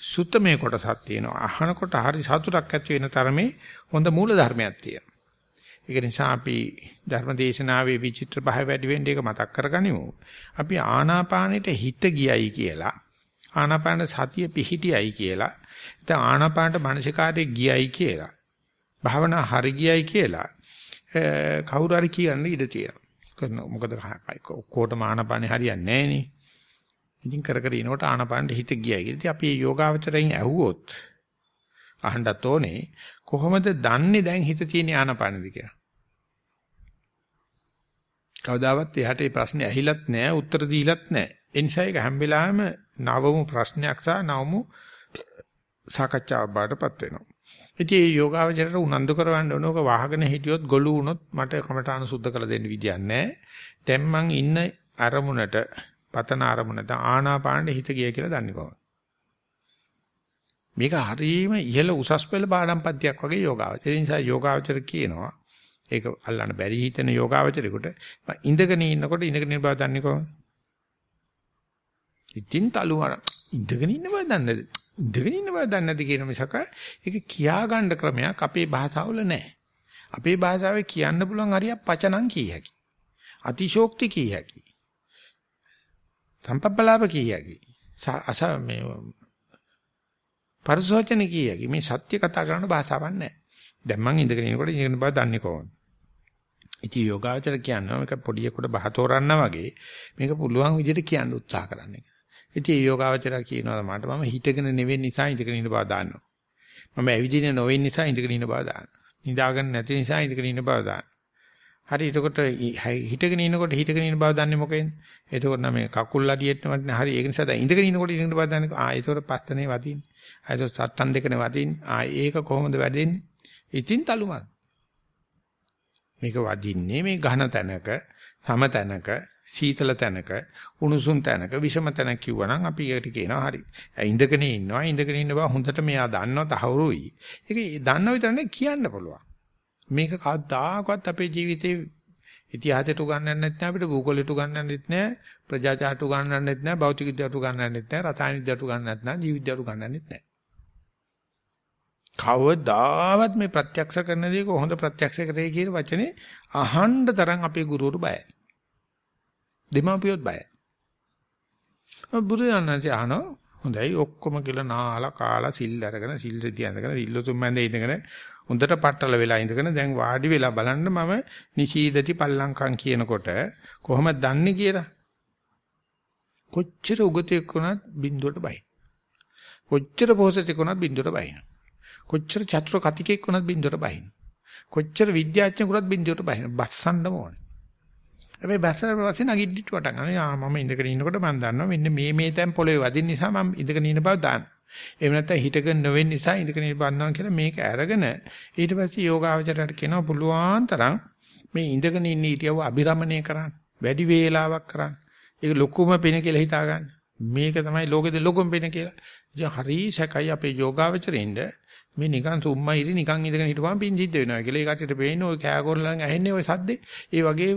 සුත්තමේ කොටසක් තියෙනවා. අහනකොට හරි සතුටක් ඇති වෙන තරමේ හොඳ මූල ධර්මයක් තියෙනවා. ඒක නිසා අපි ධර්මදේශනාවේ විචිත්‍ර භාවය වැඩි වෙන්න ඒක මතක් කරගනිමු. අපි ආනාපානෙට හිත ගියයි කියලා ආනාපාන සතිය පිහිටියයි කියලා නැත්නම් ආනාපානට මානසිකාරයේ ගියයි කියලා භාවනා හරි ගියයි කියලා කවුරු හරි කියන්න ඉඩ තියෙනවා. කරන මොකද ඔක්කොටම ආනාපානෙ හරියන්නේ නැහැ නේ. ඉතින් කර කර ඉනකොට ආනාපානෙට හිත ගියයි. ඉතින් අපි යෝගාවචරයෙන් ඇහුවොත් අහන්නත් ඕනේ කොහොමද දන්නේ දැන් හිත තියෙන ආනාපානෙද කියලා. කවදාවත් එහාට මේ ප්‍රශ්නේ ඇහිලත් නැහැ උත්තර දීලත් නැහැ. ඒ නිසා ඒක හැම වෙලාවෙම නවමු ප්‍රශ්නයක් සහ නවමු සාකච්ඡාවක් බාටපත් වෙනවා. ඉතින් මේ යෝගාවචරයට උනන්දු කරවන්න ඕන ඕක වහගෙන හිටියොත් ගොළු වුණොත් මට කමඨාන සුද්ධ කළ දෙන්න විදියක් නැහැ. දැන් මං ඉන්න අරමුණට පතන අරමුණට ආනාපානෙ හිත ගිය කියලා දන්නේ කොහොමද? මේක හරීම ඉහළ උසස් පෙළ පාඩම් පද්ධතියක් වගේ යෝගාවචර. ඒ නිසා යෝගාවචර කියනවා ඒක අල්ලන්න බැරි හිතෙන යෝගාවචරේකට ඉඳගෙන ඉන්නකොට ඉඳගෙන ඉන්න බව දන්නේ කොහොමද? ඉතින් තලුවර ඉඳගෙන ඉන්න බව දන්නේ නැද්ද? ඉඳගෙන ඉන්න බව දන්නේ නැද්ද කියන මිසක ඒක කියා ගන්න ක්‍රමයක් අපේ භාෂාවල නැහැ. අපේ භාෂාවේ කියන්න පුළුවන් හරියක් පචනම් කිය හැකි. අතිශෝක්ති කිය හැකි. සම්පප්පලාප කිය හැකි. අස මේ පරිසෝචන කියකි මේ සත්‍ය කතා කරන භාෂාවක් නැහැ. දැන් මං ඉඳගෙන ඉනකොට ඉඳගෙන බව දන්නේ කොහොමද? ඉතින් යෝගාචර කියනවා මේක පොඩියෙකුට බහ තෝරන්න වගේ මේක පුළුවන් විදිහට කියන්න උත්සාහ කරන්න එක. ඉතින් යෝගාචර කියනවා මට මම හිතගෙන නෙවෙයි නිසා ඉඳගෙන ඉන්න බව දාන්නවා. මම ඇවිදින නොවෙන්න නිසා ඉඳගෙන ඉන්න බව දාන්නවා. නිදාගන්න නැති නිසා ඉඳගෙන ඉන්න බව දාන්නවා. හරි එතකොට හිටගෙන ඉනකොට හිටගෙන ඉන්න බව දන්නේ මොකෙන්ද? එතකොට නම් මේ කකුල් අඩියෙත් වටින හරි ඒක නිසා දැන් ඉඳගෙන ඉනකොට ඉඳගෙන බව දන්නේ. ආ එතකොට පස්තනේ වදින්නේ. ආ එතකොට සත්තන් දෙකනේ වදින්නේ. ආ ඒක කොහොමද වැඩෙන්නේ? ඉතින් තලුමල්. මේක වදින්නේ මේ ඝන තැනක, සම තැනක, සීතල තැනක, උණුසුම් තැනක, විෂම තැනක කිව්වනම් අපි ඒකට කියනවා හරි. ඉඳගෙන ඉන්නවා. ඉඳගෙන ඉන්න බව හොඳට මෙයා දන්නවා තහවුරුයි. ඒක දන්නව විතරනේ කියන්න පුළුවන්. මේක කවදාකවත් අපේ ජීවිතේ ඉතිහාසයට උගන්වන්නෙත් නෑ අපිට භූගෝලයට උගන්වන්නෙත් නෑ ප්‍රජාචාරයට උගන්වන්නෙත් නෑ භෞතික විද්‍යාවට උගන්වන්නෙත් නෑ රසායන විද්‍යාවට උගන්වන්නෙත් නෑ ජීව විද්‍යාවට උගන්වන්නෙත් නෑ කවදාවත් මේ ප්‍රත්‍යක්ෂ කරන දේ කොහොඳ ප්‍රත්‍යක්ෂ කරේ කියන වචනේ අහන්න තරම් අපේ ගුරුවරු බයයි. දෙමාපියොත් බයයි. බුදුරජාණන්සේ අහනවා හොඳයි ඔක්කොම කියලා නාලා කාලා සිල් අරගෙන සිල් රෙදි අඳගෙන සිල්ලුතුම් මැද ඉඳගෙන හොඳට පట్టල වෙලා ඉඳගෙන දැන් වාඩි වෙලා බලන්න මම නිශීදති පල්ලංකම් කියනකොට කොහොමද දන්නේ කියලා. කොච්චර උගතෙක් වුණත් බින්දුවට බයි. කොච්චර පොහසතෙක් වුණත් බින්දුවට බයින. කොච්චර චතුර කතිකෙක් වුණත් බින්දුවට බයින. කොච්චර විද්‍යාඥයෙක් වුණත් බින්දුවට බයින. බස්සන්න ඕනේ. හැබැයි බස්සන පස්සේ නගිද්දිට වටන් අනේ මම ඉඳගෙන ඉන්නකොට මම දන්නවා මෙන්න මේ මේ තැන් පොළවේ වදින නිසා මම ඉඳගෙන ඉන්න බව දාන්න. එහෙම නැත්නම් හිටගෙන නොවෙන්න නිසා ඉඳගෙන ඉබන්නවා කියලා මේක අරගෙන ඊට පස්සේ යෝගාවචරයට කියනවා පුළුවන් තරම් මේ ඉඳගෙන ඉන්න ඊටියව අබිරමණය කරන්න. වැඩි වේලාවක් කරන්න. ඒක ලොකුම පින කියලා හිතා ගන්න. මේක තමයි ලෝකෙද ලොකම් වෙන කියලා. ඉතින් හරි සැකයි අපේ යෝගාවචරෙන්ද මේ නිකන් සුම්මයිරි නිකන් ඉඳගෙන හිටපුවම පින් සිද්ධ වෙනවා කියලා. ඒ කටට පේන්නේ ওই කෑකොල්ලන් ඇහෙන්නේ ওই සද්දේ. ඒ වගේ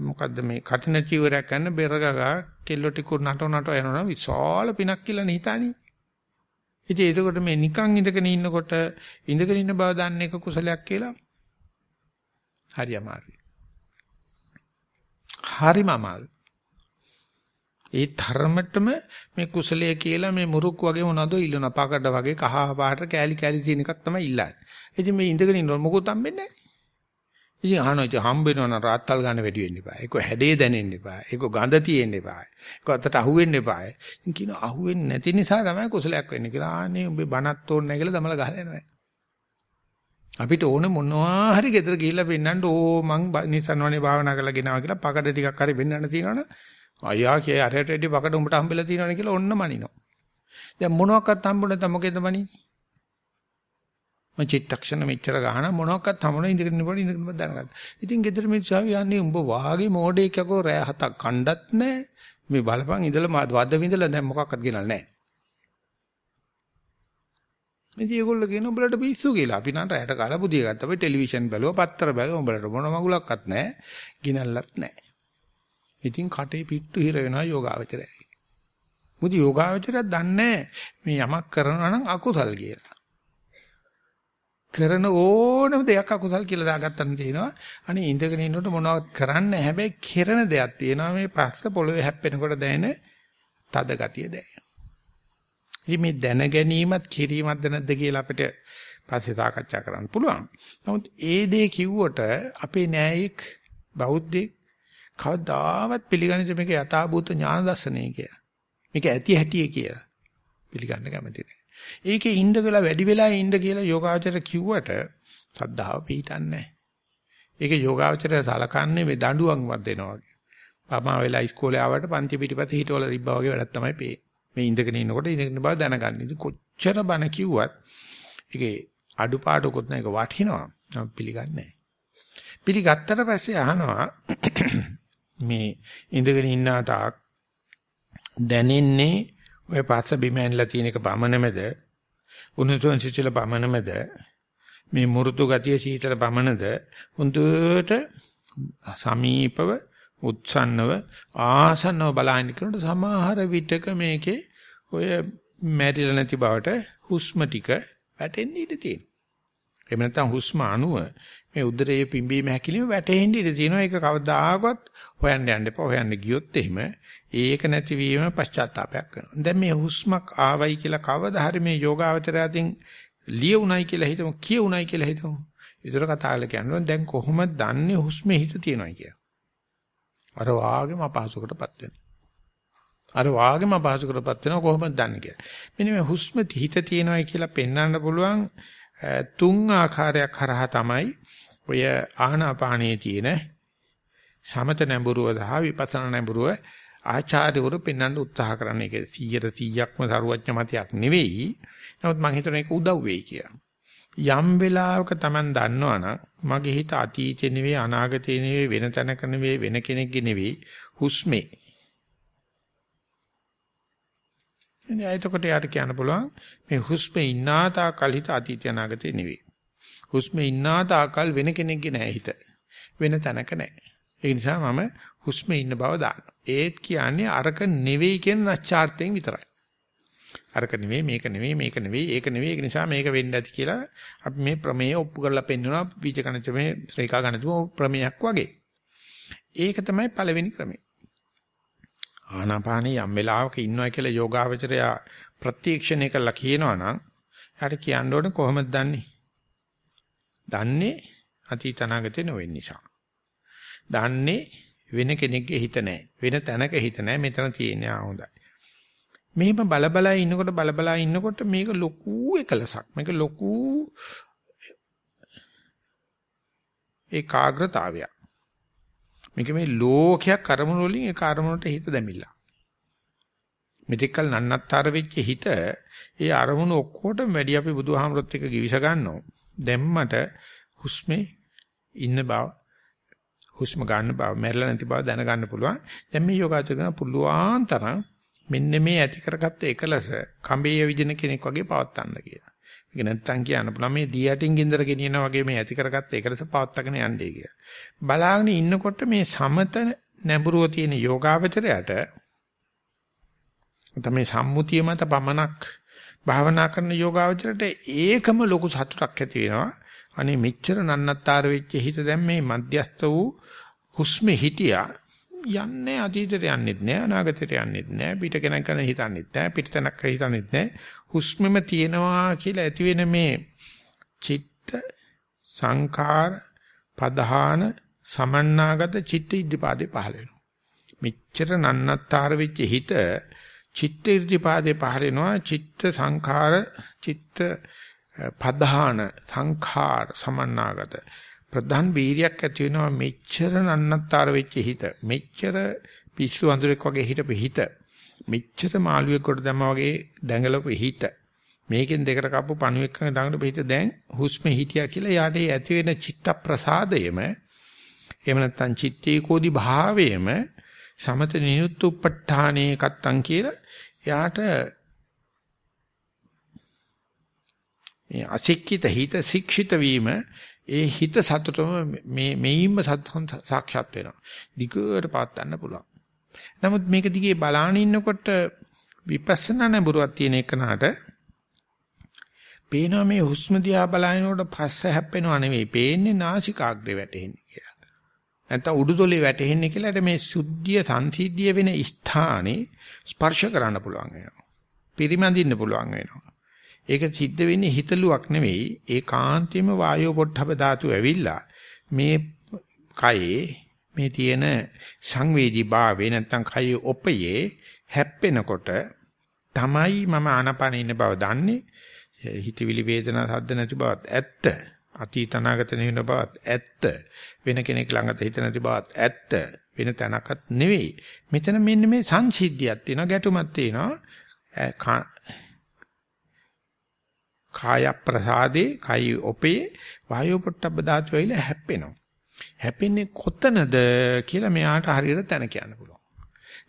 මොකද්ද මේ කටින චීවරයක් ගන්න බෙරගගා කෙල්ලෝ ටික නට නට යනවා විශාල පිනක් කියලා නිතානි. ඉතින් ඒකකොට මේ නිකන් ඉඳගෙන ඉන්නකොට ඉඳගෙන ඉන්න බව දන්න එක කුසලයක් කියලා හරි අමාරුයි. හරිම අමාරුයි. ඒ ධර්මතම මේ කුසලයේ කියලා මේ මුරුක් වගේ මොනවද ඉල්ලන පකඩ වගේ කහ පාට කෑලි කෑලි තියෙන එකක් තමයි ඉල්ලන්නේ. ඉතින් මේ ඉඳගෙන ඉන්නකොට මොකුත් හම්බෙන්නේ නැහැ. ඉතින් අහනවා ඉතින් හම්බ වෙනවා නම් රාත්තල් ගන්න වැඩි වෙන්න එපා. ඒක හැඩේ දැනෙන්න එපා. ඒක ගඳ තියෙන්න එපා. ඒක අතට අහුවෙන්න එපා. ඉතින් කියනවා අහුවෙන්නේ නැති නිසා තමයි කුසලයක් වෙන්නේ කියලා. ආනේ උඹේ බණත් ඕනේ නැහැ කියලා තමල ගහලා යනවා. අපිට ඕන මොනවා හරි ගෙදර ගිහිල්ලා පෙන්නන්න ඕ මං නිසන්වනේ භාවනා කරලා ගෙනාවා කියලා පකඩ ටිකක් හරි වෙන්නන්න තියෙනවනේ. අයියා කිය අරයට වැඩි පකඩ උඹට හම්බෙලා තියෙනවනේ කියලා ඔන්න මනිනවා. දැන් මොනවාක්වත් හම්බුනේ නැත්නම් මොකෙන්ද මනින්නේ? මම චිත්තක්ෂණ මෙච්චර ගහන මොනවාක්වත් හම්බුනේ ඉඳගෙන ඉන්නකොට ඉඳගෙන දැනගත්තා. ඉතින් ගෙදර මිනිස්සු යන්නේ උඹ වාගේ මෝඩෙක් යකෝ රෑ හතක් කණ්ඩත් නැහැ. මේ බලපන් ඉඳලා වද විඳලා දැන් මොකක්වත් ගෙනල්ලා නැහැ. ඉතින් ඒගොල්ලෝ කියන උඹලට පිස්සු කියලා. අපි නම් රැයට කාලා පුදිය ගත්තා. අපි ටෙලිවිෂන් බැලුවා, පත්තර බැලුවා. උඹලට මොන මගුලක්වත් නැහැ. ගිනල්ලත් නැහැ. ඉතින් කටේ පිට්ටු හිර වෙනවා යෝගාවචරයයි. මුදි යෝගාවචරය දන්නේ මේ යමක් කරනවා නම් අකුසල් කියලා. කරන ඕනම දෙයක් අකුසල් කියලා දාගත්තන් තියෙනවා. අනේ ඉඳගෙන ඉන්නකොට මොනවද කරන්න හැබැයි කෙරෙන දෙයක් තියෙනවා මේ පස්ස පොළවේ හැප්පෙනකොට දැනෙන තද ගතිය දැනෙන. ඉතින් මේ දැන ගැනීමත් කිරීමත් නැද්ද කියලා අපිට පස්සේ සාකච්ඡා කරන්න පුළුවන්. නමුත් ඒ දේ කිව්වට අපේ න්යායික බෞද්ධික කවදාවත් පිළිගන්නේ මේක යථාභූත ඥාන දර්ශනය කියලා. මේක ඇති හැටිය කියලා. පිළිගන්න කැමති නැහැ. ඒකේ ඉන්න කියලා වැඩි වෙලා ඉන්න කියලා යෝගාචර කිව්වට සද්ධාව පිටින්නේ නැහැ. ඒක යෝගාචරය සලකන්නේ මේ දඬුවම් වදිනවා වගේ. පමා වෙලා ඉස්කෝලේ ආවට පන්ති පිටිපත හිටවල තිබ්බා වගේ වැඩක් තමයි පේන්නේ. මේ ඉඳගෙන ඉන්නකොට ඉඳගෙන බව දැනගන්න. ඉතින් කොච්චර බණ කිව්වත් ඒකේ අඩුපාඩුකුත් නැහැ. ඒක වටිනවා. පිළිගන්නේ නැහැ. පිළිගත්තට පස්සේ අහනවා මේ ඉඳගෙන ඉන්න තාක් දැනෙන්නේ ඔය පස්ස බිම ඇනලා තියෙන එක පමණමද උණුසුම් සිසිල පමණමද මේ මුරුතු ගතිය සීතල පමණද හුඳුට සමීපව උත්සන්නව ආසන්නව බලන්න කරනකොට සමහර විටක මේකේ ඔය මැරිලා නැති බවට හුස්ම ටික වැටෙන්න ඉඩ තියෙනවා. එහෙම නැත්නම් හුස්ම අණුව මේ උදරයේ පිම්බීම හැකිලිම වැටෙන්න ඉඩ තියෙනවා. ඒක කවදාකවත් හොයන්න යන්න එපා. හොයන්න ගියොත් එහෙම ඒක නැතිවීම පශ්චාත්තාවයක් වෙනවා. දැන් මේ හුස්මක් ආවයි කියලා කවදා හරි මේ යෝගාවචරයකින් ලියුණයි කියලා හිතමු, කියුණයි කියලා හිතමු. ඒතර කතා කරලා කියනවා දැන් කොහොමද දන්නේ හුස්මේ හිත තියෙනවයි කියලා. අර වාගේම අපහසුකටපත් වෙනවා. අර වාගේම අපහසුකටපත් වෙනවා කොහොමද දන්නේ කියලා. මෙන්න මේ හුස්ම හිත තියෙනවයි කියලා පෙන්වන්න පුළුවන් තුන් ආකාරයක් හරහා තමයි ඔය ආහනාපානයේ තියෙන සමත නැඹුරුව සහ විපස්සනා නැඹුරුව ආචාර්යවරු පෙන්වන්න උත්සාහ කරන එක 100ට 100ක්ම සරුවඥ මතයක් නෙවෙයි. නමුත් මම හිතන එක උදව් වෙයි කියලා. යම් වෙලාවක Taman දන්නවනම් මගේ හිත අතීතේ නෙවෙයි අනාගතේ නෙවෙයි වෙන තැනක නෙවෙයි වෙන කෙනෙක්ගේ නෙවෙයි හුස්මේ. එනේ එතකොට යාට කියන්න පුළුවන් මේ හුස්මේ ඉන්නා තාකල් හිත අතීතේ අනාගතේ නෙවෙයි. හුස්මේ ඉන්නා තාකල් වෙන කෙනෙක්ගේ නෑ හිත. වෙන තැනක නෑ. ඒ නිසා මම හුස්මේ ඉන්න බව දානවා. ඒත් කියන්නේ අරක නෙවෙයි කියන නැස්චාර්තයෙන් විතරයි. අරක නෙවෙයි මේක නෙවෙයි මේක නෙවෙයි ඒක නෙවෙයි ඒක නිසා මේක වෙන්න ඇති කියලා අපි මේ ප්‍රමේය ඔප්පු කරලා පෙන්නනවා බීජ ගණිතමේ ශ්‍රේකා ගණිතමේ ප්‍රමේයක් වගේ. ඒක තමයි පළවෙනි ක්‍රමය. ආනාපානිය යම් වෙලාවක ඉන්නවා කියලා යෝගාවචරය ප්‍රත්‍යක්ෂණය කළා කියනවනම් යාට කියන්න ඕනේ කොහොමද දන්නේ? දන්නේ අතීත අනාගතේ නොවෙන්න නිසා. දන්නේ වෙන කෙනෙක්ගේ හිත නැහැ. වෙන තැනක හිත නැහැ. මෙතන තියෙන්නේ ආ හොඳයි. මෙහෙම බලබලා ඉන්නකොට බලබලා ඉන්නකොට මේක ලොකු එකලසක්. මේක ලොකු ඒකාග්‍රතාවයක්. මේක මේ ලෝකයක් අරමුණු වලින් ඒ අරමුණට හිත දැමිලා. මෙතෙක්කල් නන්නත්තර වෙච්ච හිත ඒ අරමුණු ඔක්කොටම වැඩි අපි බුදුහාමරොත් එක්ක givis ගන්නවා. දැම්මට හුස්මේ ඉන්න බව හුස්ම ගන්න බව මැරෙලා නැති බව දැනගන්න පුළුවන්. දැන් මේ යෝගාචර කරන පුළුවන් තරම් මෙන්න මේ ඇති කරගත්ත එකලස කඹේ විදින කෙනෙක් වගේ පවත්තන්න කියලා. ඒක නැත්තම් කියන්න පුළුවන් මේ දී යටින් ගින්දර ගෙනියනා වගේ මේ ඇති කරගත්ත එකලස පවත්තගෙන යන්නේ කියලා. බලාගෙන ඉන්නකොට මේ සමත නැඹුරුව තියෙන යෝගාවචරයට තමයි සම්මුතිය මත පමණක් භාවනා කරන යෝගාවචරයට ඒකම ලොකු සතුටක් ඇති වෙනවා. අනේ මෙච්චර නන්නත්තර වෙච්ච හිත දැන් මේ මධ්‍යස්ත වූ හුස්මේ හිටියා. යන්නේ අතීතයට යන්නෙත් නෑ අනාගතයට යන්නෙත් නෑ පිට කෙනෙක් කරන හිතන්නෙත් නෑ පිටතනක් හිතන්නෙත් නෑ. හුස්මෙම තියෙනවා කියලා ඇති වෙන මේ චිත්ත සංඛාර පධාන සමන්නාගත චිත්ත ඉද්ධිපාදේ පහළ වෙනවා. මෙච්චර නන්නත්තර වෙච්ච හිත චිත්ත ඉර්ධිපාදේ පහළ වෙනවා. චිත්ත සංඛාර චිත්ත පධාන සංඛාර සමන්නාගත. ප්‍රධාන වීරියක් ඇති වෙනවා මෙච්චර නන්නත්තර වෙච්ච හිත. මෙච්චර පිස්සු අඳුරෙක් වගේ හිටපු හිත. මෙච්චර මාළුවෙක් කොට දැම්මා වගේ දැඟලපු හිත. මේකෙන් දෙකට කප්පු පණුවෙක් කන දඟලපු හිත දැන් හුස්මේ හිටියා කියලා යාට ඇති වෙන චිත්ත ප්‍රසාදයම එහෙම නැත්නම් චිත්තේකෝදි භාවයම සමත නිනුත්තුප්පඨානේ කත්තං කියලා එයාට මේ අසික්කිත හිත ශික්ෂිත වීම ඒ හිත සතුටම මේ මෙයින්ම සාක්ෂාත් වෙනවා. දිගට පාත් ගන්න පුළුවන්. නමුත් මේක දිගේ බලාන ඉන්නකොට විපස්සනා නැඹුරුවක් තියෙන එකනට පේනවා මේ හුස්ම දිහා බලනකොට පස්ස හැප්පෙනවා නෙවෙයි පේන්නේ නාසිකාග්‍රේ වැටෙන්නේ කියලා. නැත්නම් උඩුතොලේ වැටෙන්නේ කියලා මේ සුද්ධිය සංසිද්ධිය වෙන ස්ථානේ ස්පර්ශ කරන්න පුළුවන් වෙනවා. පිරිමැදින්න පුළුවන් වෙනවා. ඒක සිද්ධ වෙන්නේ හිතලුවක් නෙවෙයි ඒකාන්තයෙන්ම වායෝ පොට්ටබ ධාතු ඇවිල්ලා මේ කයේ මේ තියෙන සංවේදී භාවේ නැත්තම් කයේ ඔපයේ හැප්පෙනකොට තමයි මම ආනපන ඉන්න බව දන්නේ හිතවිලි වේදනා සද්ද නැති බවත් ඇත්ත අතීත අනාගත නෙවෙන බවත් ඇත්ත වෙන කෙනෙක් ළඟට හිත නැති බවත් ඇත්ත වෙන තැනකත් නෙවෙයි මෙතන මෙන්න මේ සංසිද්ධියක් තියෙනවා ගැටුමක් තියෙනවා කාය ප්‍රසාදේ කයි ඔපේ වායෝ පොට්ටබ්බ ධාතු වෙයිලා හැප්පෙනවා. හැපෙන්නේ කොතනද කියලා මෙයාට හරියට තැන කියන්න පුළුවන්.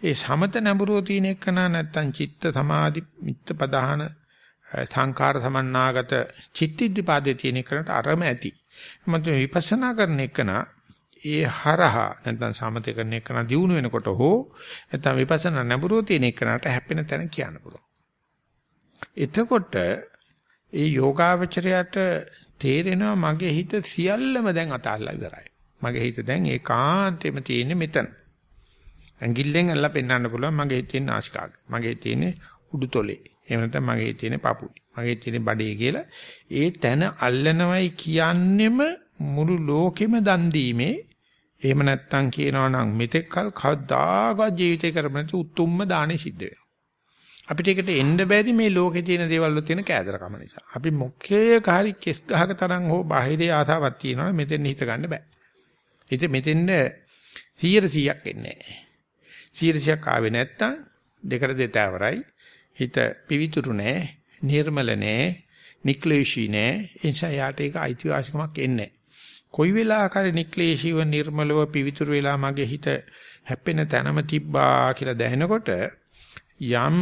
ඒ සමත නැඹුරෝ තියෙන එක නැත්තම් චිත්ත සමාධි මිත්ත පදාන සංඛාර සමන්නාගත චිත්තිද්දිපාදේ තියෙන එකට අරම ඇති. මත විපස්සනා කරන එකන ඒ හරහා නැත්නම් සමතේ කරන එකන දියුණු වෙනකොට හෝ නැත්නම් විපස්සනා නැඹුරෝ තියෙන එකනට හැපෙන තැන කියන්න පුළුවන්. එතකොට ඒ යෝගාවචරයට තේරෙනවා මගේ හිත සියල්ලම දැන් අතල්ලා ඉවරයි. මගේ හිත දැන් ඒකාන්තෙම තියෙන්නේ මෙතන. ඇඟිල්ලෙන් අල්ල පෙන්වන්න පුළුවන් මගේ හිතේ නාසිකාග. මගේ හිතේ උඩුතොලේ. එහෙම නැත්නම් මගේ හිතේ පපුවේ. මගේ හිතේ බඩේ කියලා ඒ තැන අල්ලනවයි කියන්නෙම මුළු ලෝකෙම දන් දීමේ එහෙම නැත්නම් කියනවා නම් මෙතෙක්කල් කවදාකවත් ජීවිතේ කරපු නැති උතුම්ම දානේ සිද්ධ වෙනවා. අපිට ඒකට එන්න බැරි මේ ලෝකේ තියෙන දේවල් වල තියෙන කෑදරකම නිසා. අපි මොකේක හරි කෙස් ගහක තරම් හෝ බාහිරේ ආසාවක් තියෙනවා මෙතෙන් හිත ගන්න බෑ. ඉතින් මෙතෙන් 100%ක් එන්නේ නැහැ. 100%ක් ආවේ නැත්තම් දෙකට දෙතාවරයි. හිත පිවිතුරු නැහැ, නිර්මල නැහැ, නික්ලේශී නැහැ. එනිසා යාට ඒක අයිතිවාසිකමක් එන්නේ කොයි වෙලාවකරි නික්ලේශීව නිර්මලව පිවිතුරු වෙලා මගේ හිත හැප්පෙන තැනම තිබ්බා කියලා දැනනකොට යම්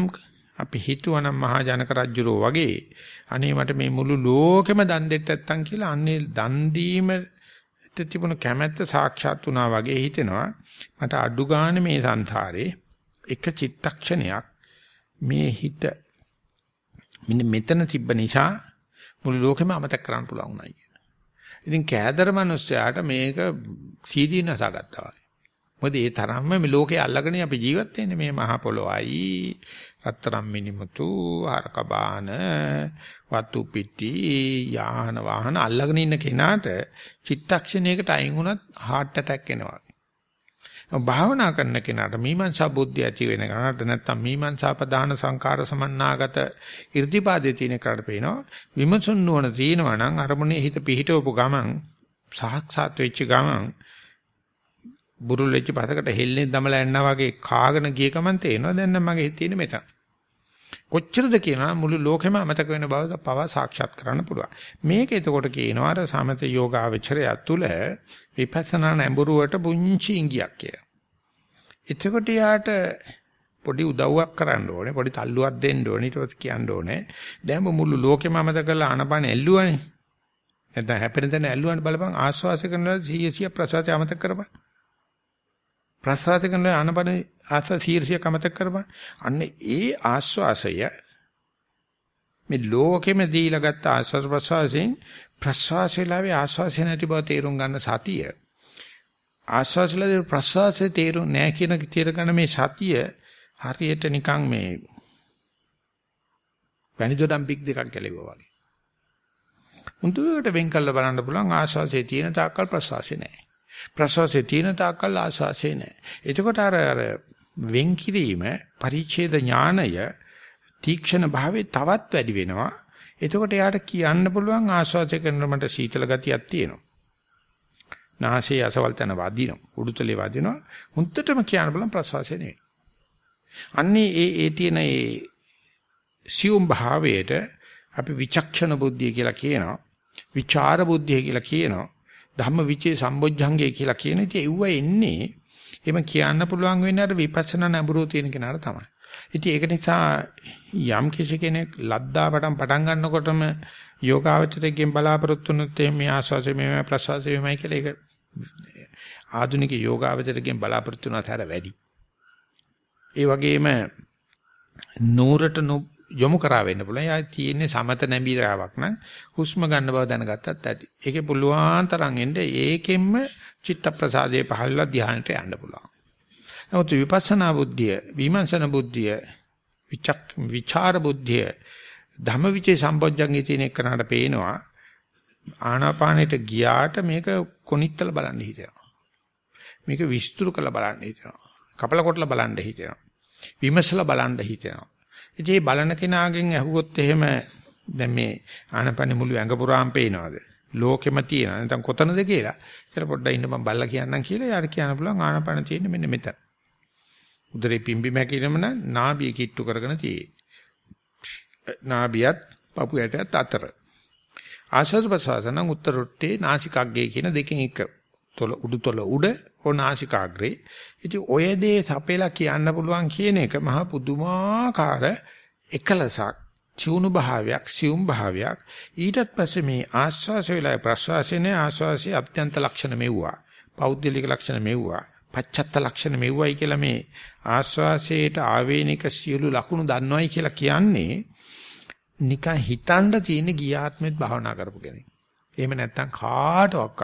අපි හිතුවනම් මහා ජනක රජුරෝ වගේ අනේ මට මේ මුළු ලෝකෙම දන් දෙන්න නැත්තම් කියලා අන්නේ දන් දීමට තිබුණ කැමැත්ත සාක්ෂාත් වුණා වගේ හිතෙනවා මට අඩු ගන්න මේ සංසාරේ එක චිත්තක්ෂණයක් මේ හිත මෙන්න මෙතන තිබ්බ නිසා මුළු ලෝකෙම අමතක කරන්න පුළුවන් වුණා කියන. ඉතින් කෑදර මිනිස්සයාට මේක සීදී නසගත්තා වගේ. මොකද ඒ තරම්ම මේ ලෝකේ අල්ලගෙන අපි ජීවත් වෙන්නේ මේ මහ පොළොවයි රත්තරම් මිනිමුතු හරක බාන වතු පිටි යාන වාහන අල්ලගෙන ඉන්න කෙනාට චිත්තක්ෂණයකට අයින් වුණත් heart attack එනවා. භාවනා කරන කෙනාට මීමන්සා බුද්ධිය ඇති වෙන කෙනාට නැත්තම් මීමන්සා ප්‍රධාන සංකාර සමන්නාගත irdipaade තියෙන කාට පේනවා විමසුන් නුවණ තියෙනවා නම් අරමුණේ හිත පිහිටවපු ගමන් සාක්ෂාත් වෙච්ච ගමන් බුරුල් වෙච්ච පසකට හෙල්ලෙන් දමලා යනවා වගේ කාගෙන ගිය ගමන් තේනවා දැන් නම් මගේ හිතේ ඉන්නේ මෙතන. කොච්චරද කියනවා මුළු ලෝකෙම අමතක වෙන බව පව සාක්ෂාත් කරන්න පුළුවන්. මේක එතකොට කියනවා අර සමත යෝගාවචරය තුළ විපස්සනා නැඹුරුවට පුංචි ඉඟියක් කියලා. එතකොට යාට පොඩි උදව්වක් කරන්න ඕනේ. පොඩි තල්ලුවක් දෙන්න ඕනේ. ඊට පස්සේ කියන්න ඕනේ. දැන් මුළු ලෝකෙම අමතක කරලා ආනපන ඇල්ලුවානේ. නැත්නම් හැපෙන තැන ඇල්ලුවානේ බලපන් ආස්වාස කරනවා 100 100 ප්‍රසවාසය අමතක කරපන්. ප්‍රසවාස කරනවා ආනපන ආස්වාස 100 100 අමතක කරපන්. අන්න ඒ ආස්වාසය මේ ලෝකෙම දීලා ගත්ත ආස්වාස ප්‍රසවාසයෙන් ප්‍රසවාසයලාවේ ආස්වාසය නැති බව තේරුම් ගන්න සතිය ආස්වාසයලාවේ ප්‍රසවාසයේ තේරුම් නැහැ කියන තීර ගන්න මේ සතිය හරියට නිකන් මේ වැනිදොඩම් පික් දෙකක් ගැලෙවුවා වගේ. මුදුවට වෙන් කළ බලන්න පුළුවන් ආස්වාසේ තියෙන තාක්කල් ප්‍රසවාසේ නැහැ. ප්‍රසවාසේ තියෙන තාක්කල් ආස්වාසේ නැහැ. එතකොට අර අර වෙන් කිරීම පරිච්ඡේද ඥානය තීක්ෂණ භාවයේ තවත් වැඩි වෙනවා. එතකොට එයාට කියන්න පුළුවන් ආස්වාසය කරනකොට මට සීතල ගතියක් තියෙනවා. නාසයේ අසවල් තැන වදිනවා. උඩුතලේ වදිනවා. හුත්තටම කියන්න බලන්න ප්‍රසවාසය නෙවෙයි. අන්නේ ඒ ඒ තියෙන ඒ සියුම් භාවයට අපි විචක්ෂණ බුද්ධිය කියලා කියනවා. විචාර බුද්ධිය කියලා කියනවා. ධම්ම විචේ සම්බොජ්ජංගය කියලා කියන ඉතින් ඒව එන්නේ එහෙම කියන්න පුළුවන් වෙන්නේ අර විපස්සනා නඹුරෝ තියෙන කෙනාට තමයි. ඉතින් ඒක නිසා යම් කිසි කෙනෙක් ලද්දාපටන් පටන් ගන්නකොටම යෝගාවචරයෙන් බලාපොරොත්තු වුණොත් මේ ආස්වාසය මේ ප්‍රසවාසය මේයි කියලා ඒක ආධුනික යෝගාවචරයෙන් බලාපොරොත්තු වුණාට වැඩි. ඒ වගේම නూరుට යොමු කරා වෙන්න පුළුවන්. යා තියෙන්නේ සමත නැඹිරාවක් නම් හුස්ම ගන්න බව දැනගත්තත් ඇති. ඒකේ පුළුවන් තරම් එන්න ඒකෙන්ම චිත්ත ප්‍රසාදයේ පහළලා ධානයට යන්න පුළුවන්. නමුත් විපස්සනා බුද්ධිය, විමර්ශන බුද්ධිය, විචක් විචාර බුද්ධිය, ධම්මවිචේ සම්පොඥංගේ තියෙන එකනට පේනවා. ආනාපානෙට ගියාට මේක කොනිත්තල බලන්න හිතෙනවා. මේක විස්තර කළ බලන්න හිතෙනවා. කපල කොටලා බලන්න හිතෙනවා. විමසලා බලන්න හිතෙනවා. ඉතින් මේ බලන කෙනාගෙන් ඇහුවොත් එහෙම දැන් මේ ආනපන මුළු ඇඟ පුරාම පේනවද? ලෝකෙම තියෙනවද? නැත්නම් කොතනද කියලා. කියලා පොඩ්ඩක් ඉන්න මම බල්ලා කියන්නම් කියලා යාර කියන්න පුළුවන් ආනපන තියෙන්නේ මෙන්න මෙතන. උදරේ පිම්බි මැකිනම නම් නාභිය කිට්ටු කරගෙන තියෙන්නේ. නාභියත් පපු ඇටයත් අතර. ආශස් ප්‍රසවාසන උත්තරොට්ටේ නාසිකාග්ගේ කියන දෙකෙන් එක. තොල උඩු තොල උඩ ඕනාසිකාග්‍රේ. ඉතින් ඔය දේ සපෙලා කියන්න පුළුවන් කියන එක මහා පුදුමාකාර එකලසක්, චුණු භාවයක්, සියුම් භාවයක්. ඊටත් පස්සේ මේ ආස්වාස වෙලා ප්‍රස්වාසනේ ආස්වාසී අත්‍යන්ත ලක්ෂණ මෙව්වා. පෞද්ගලික ලක්ෂණ මෙව්වා. පච්චත්ත ලක්ෂණ මෙව්වයි කියලා මේ ආස්වාසයට ආවේනික සියලු ලක්ෂණ දන්නවයි කියලා කියන්නේ නිකන් හිතන්න තියෙන ගියාත්මෙත් භාවනා කරපු කෙනෙක්. එහෙම නැත්නම් කාටවත්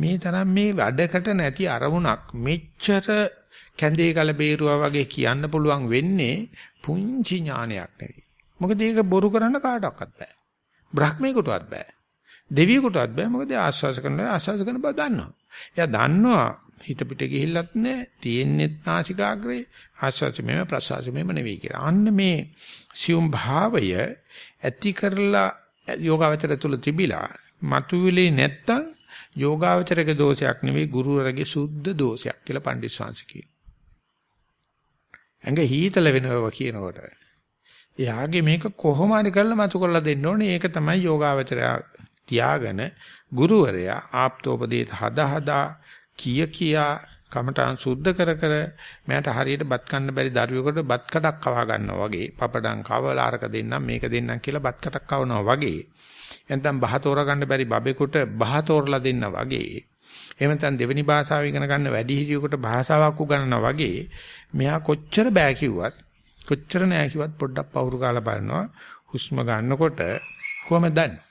මේ තරම් මේ වැඩකට නැති අරමුණක් මෙච්චර කැඳේ කල බේරුවා වගේ කියන්න පුළුවන් වෙන්නේ පුංචි ඥානයක් නෙවෙයි. මොකද ඒක බොරු කරන්න කාටවත් බෑ. බ්‍රහ්මේකටවත් බෑ. දෙවියෙකුටවත් බෑ. මොකද ආස්වාස කරනවා ආස්වාස කරන බව දන්නවා. එයා දන්නවා හිත පිට ගිහිල්ලත් නැහැ. තියෙන්නේ නාසිකාග්‍රේ ආස්වාස මෙම ප්‍රසවාස මෙම නෙවෙයි කියලා. අන්න මේ සියුම් භාවය ඇති කරලා යෝගාවචර තුල තිබිලා මතුවෙලේ නැත්තම් යෝගාවචරක දෝෂයක් නෙවෙයි ගුරුවරගේ සුද්ධ දෝෂයක් කියලා පණ්ඩිත ශාන්සි කියනවා. ඇඟ හීතල වෙනවා කියනකොට. එයාගේ මේක කොහොම හරි කරලා මතු කරලා දෙන්න ඕනේ. ඒක තමයි යෝගාවචරය තියාගෙන ගුරුවරයා ආප්තෝපදේත හදා හදා කිය කියා කමඨාන් සුද්ධ කර කර මට හරියට බත් කන්න බැරි දරුවෙකුට බත් කඩක් කවා ගන්නවා වගේ. පපඩම් කවලා අරක දෙන්නම් මේක දෙන්නම් කියලා බත් කටක් කවනවා වගේ. නැත්නම් බහ තෝරගන්න බැරි බබෙකුට බහ තෝරලා දෙන්න වගේ. එහෙම නැත්නම් දෙවෙනි භාෂාව ඉගෙන ගන්න වැඩි හිටියෙකුට භාෂාවක් උගන්වනවා වගේ. මෙහා කොච්චර බෑ කිව්වත් කොච්චර නෑ කිව්වත් පොඩ්ඩක් පවුරු කාලා බලනවා. හුස්ම ගන්නකොට කොහමද දන්නේ?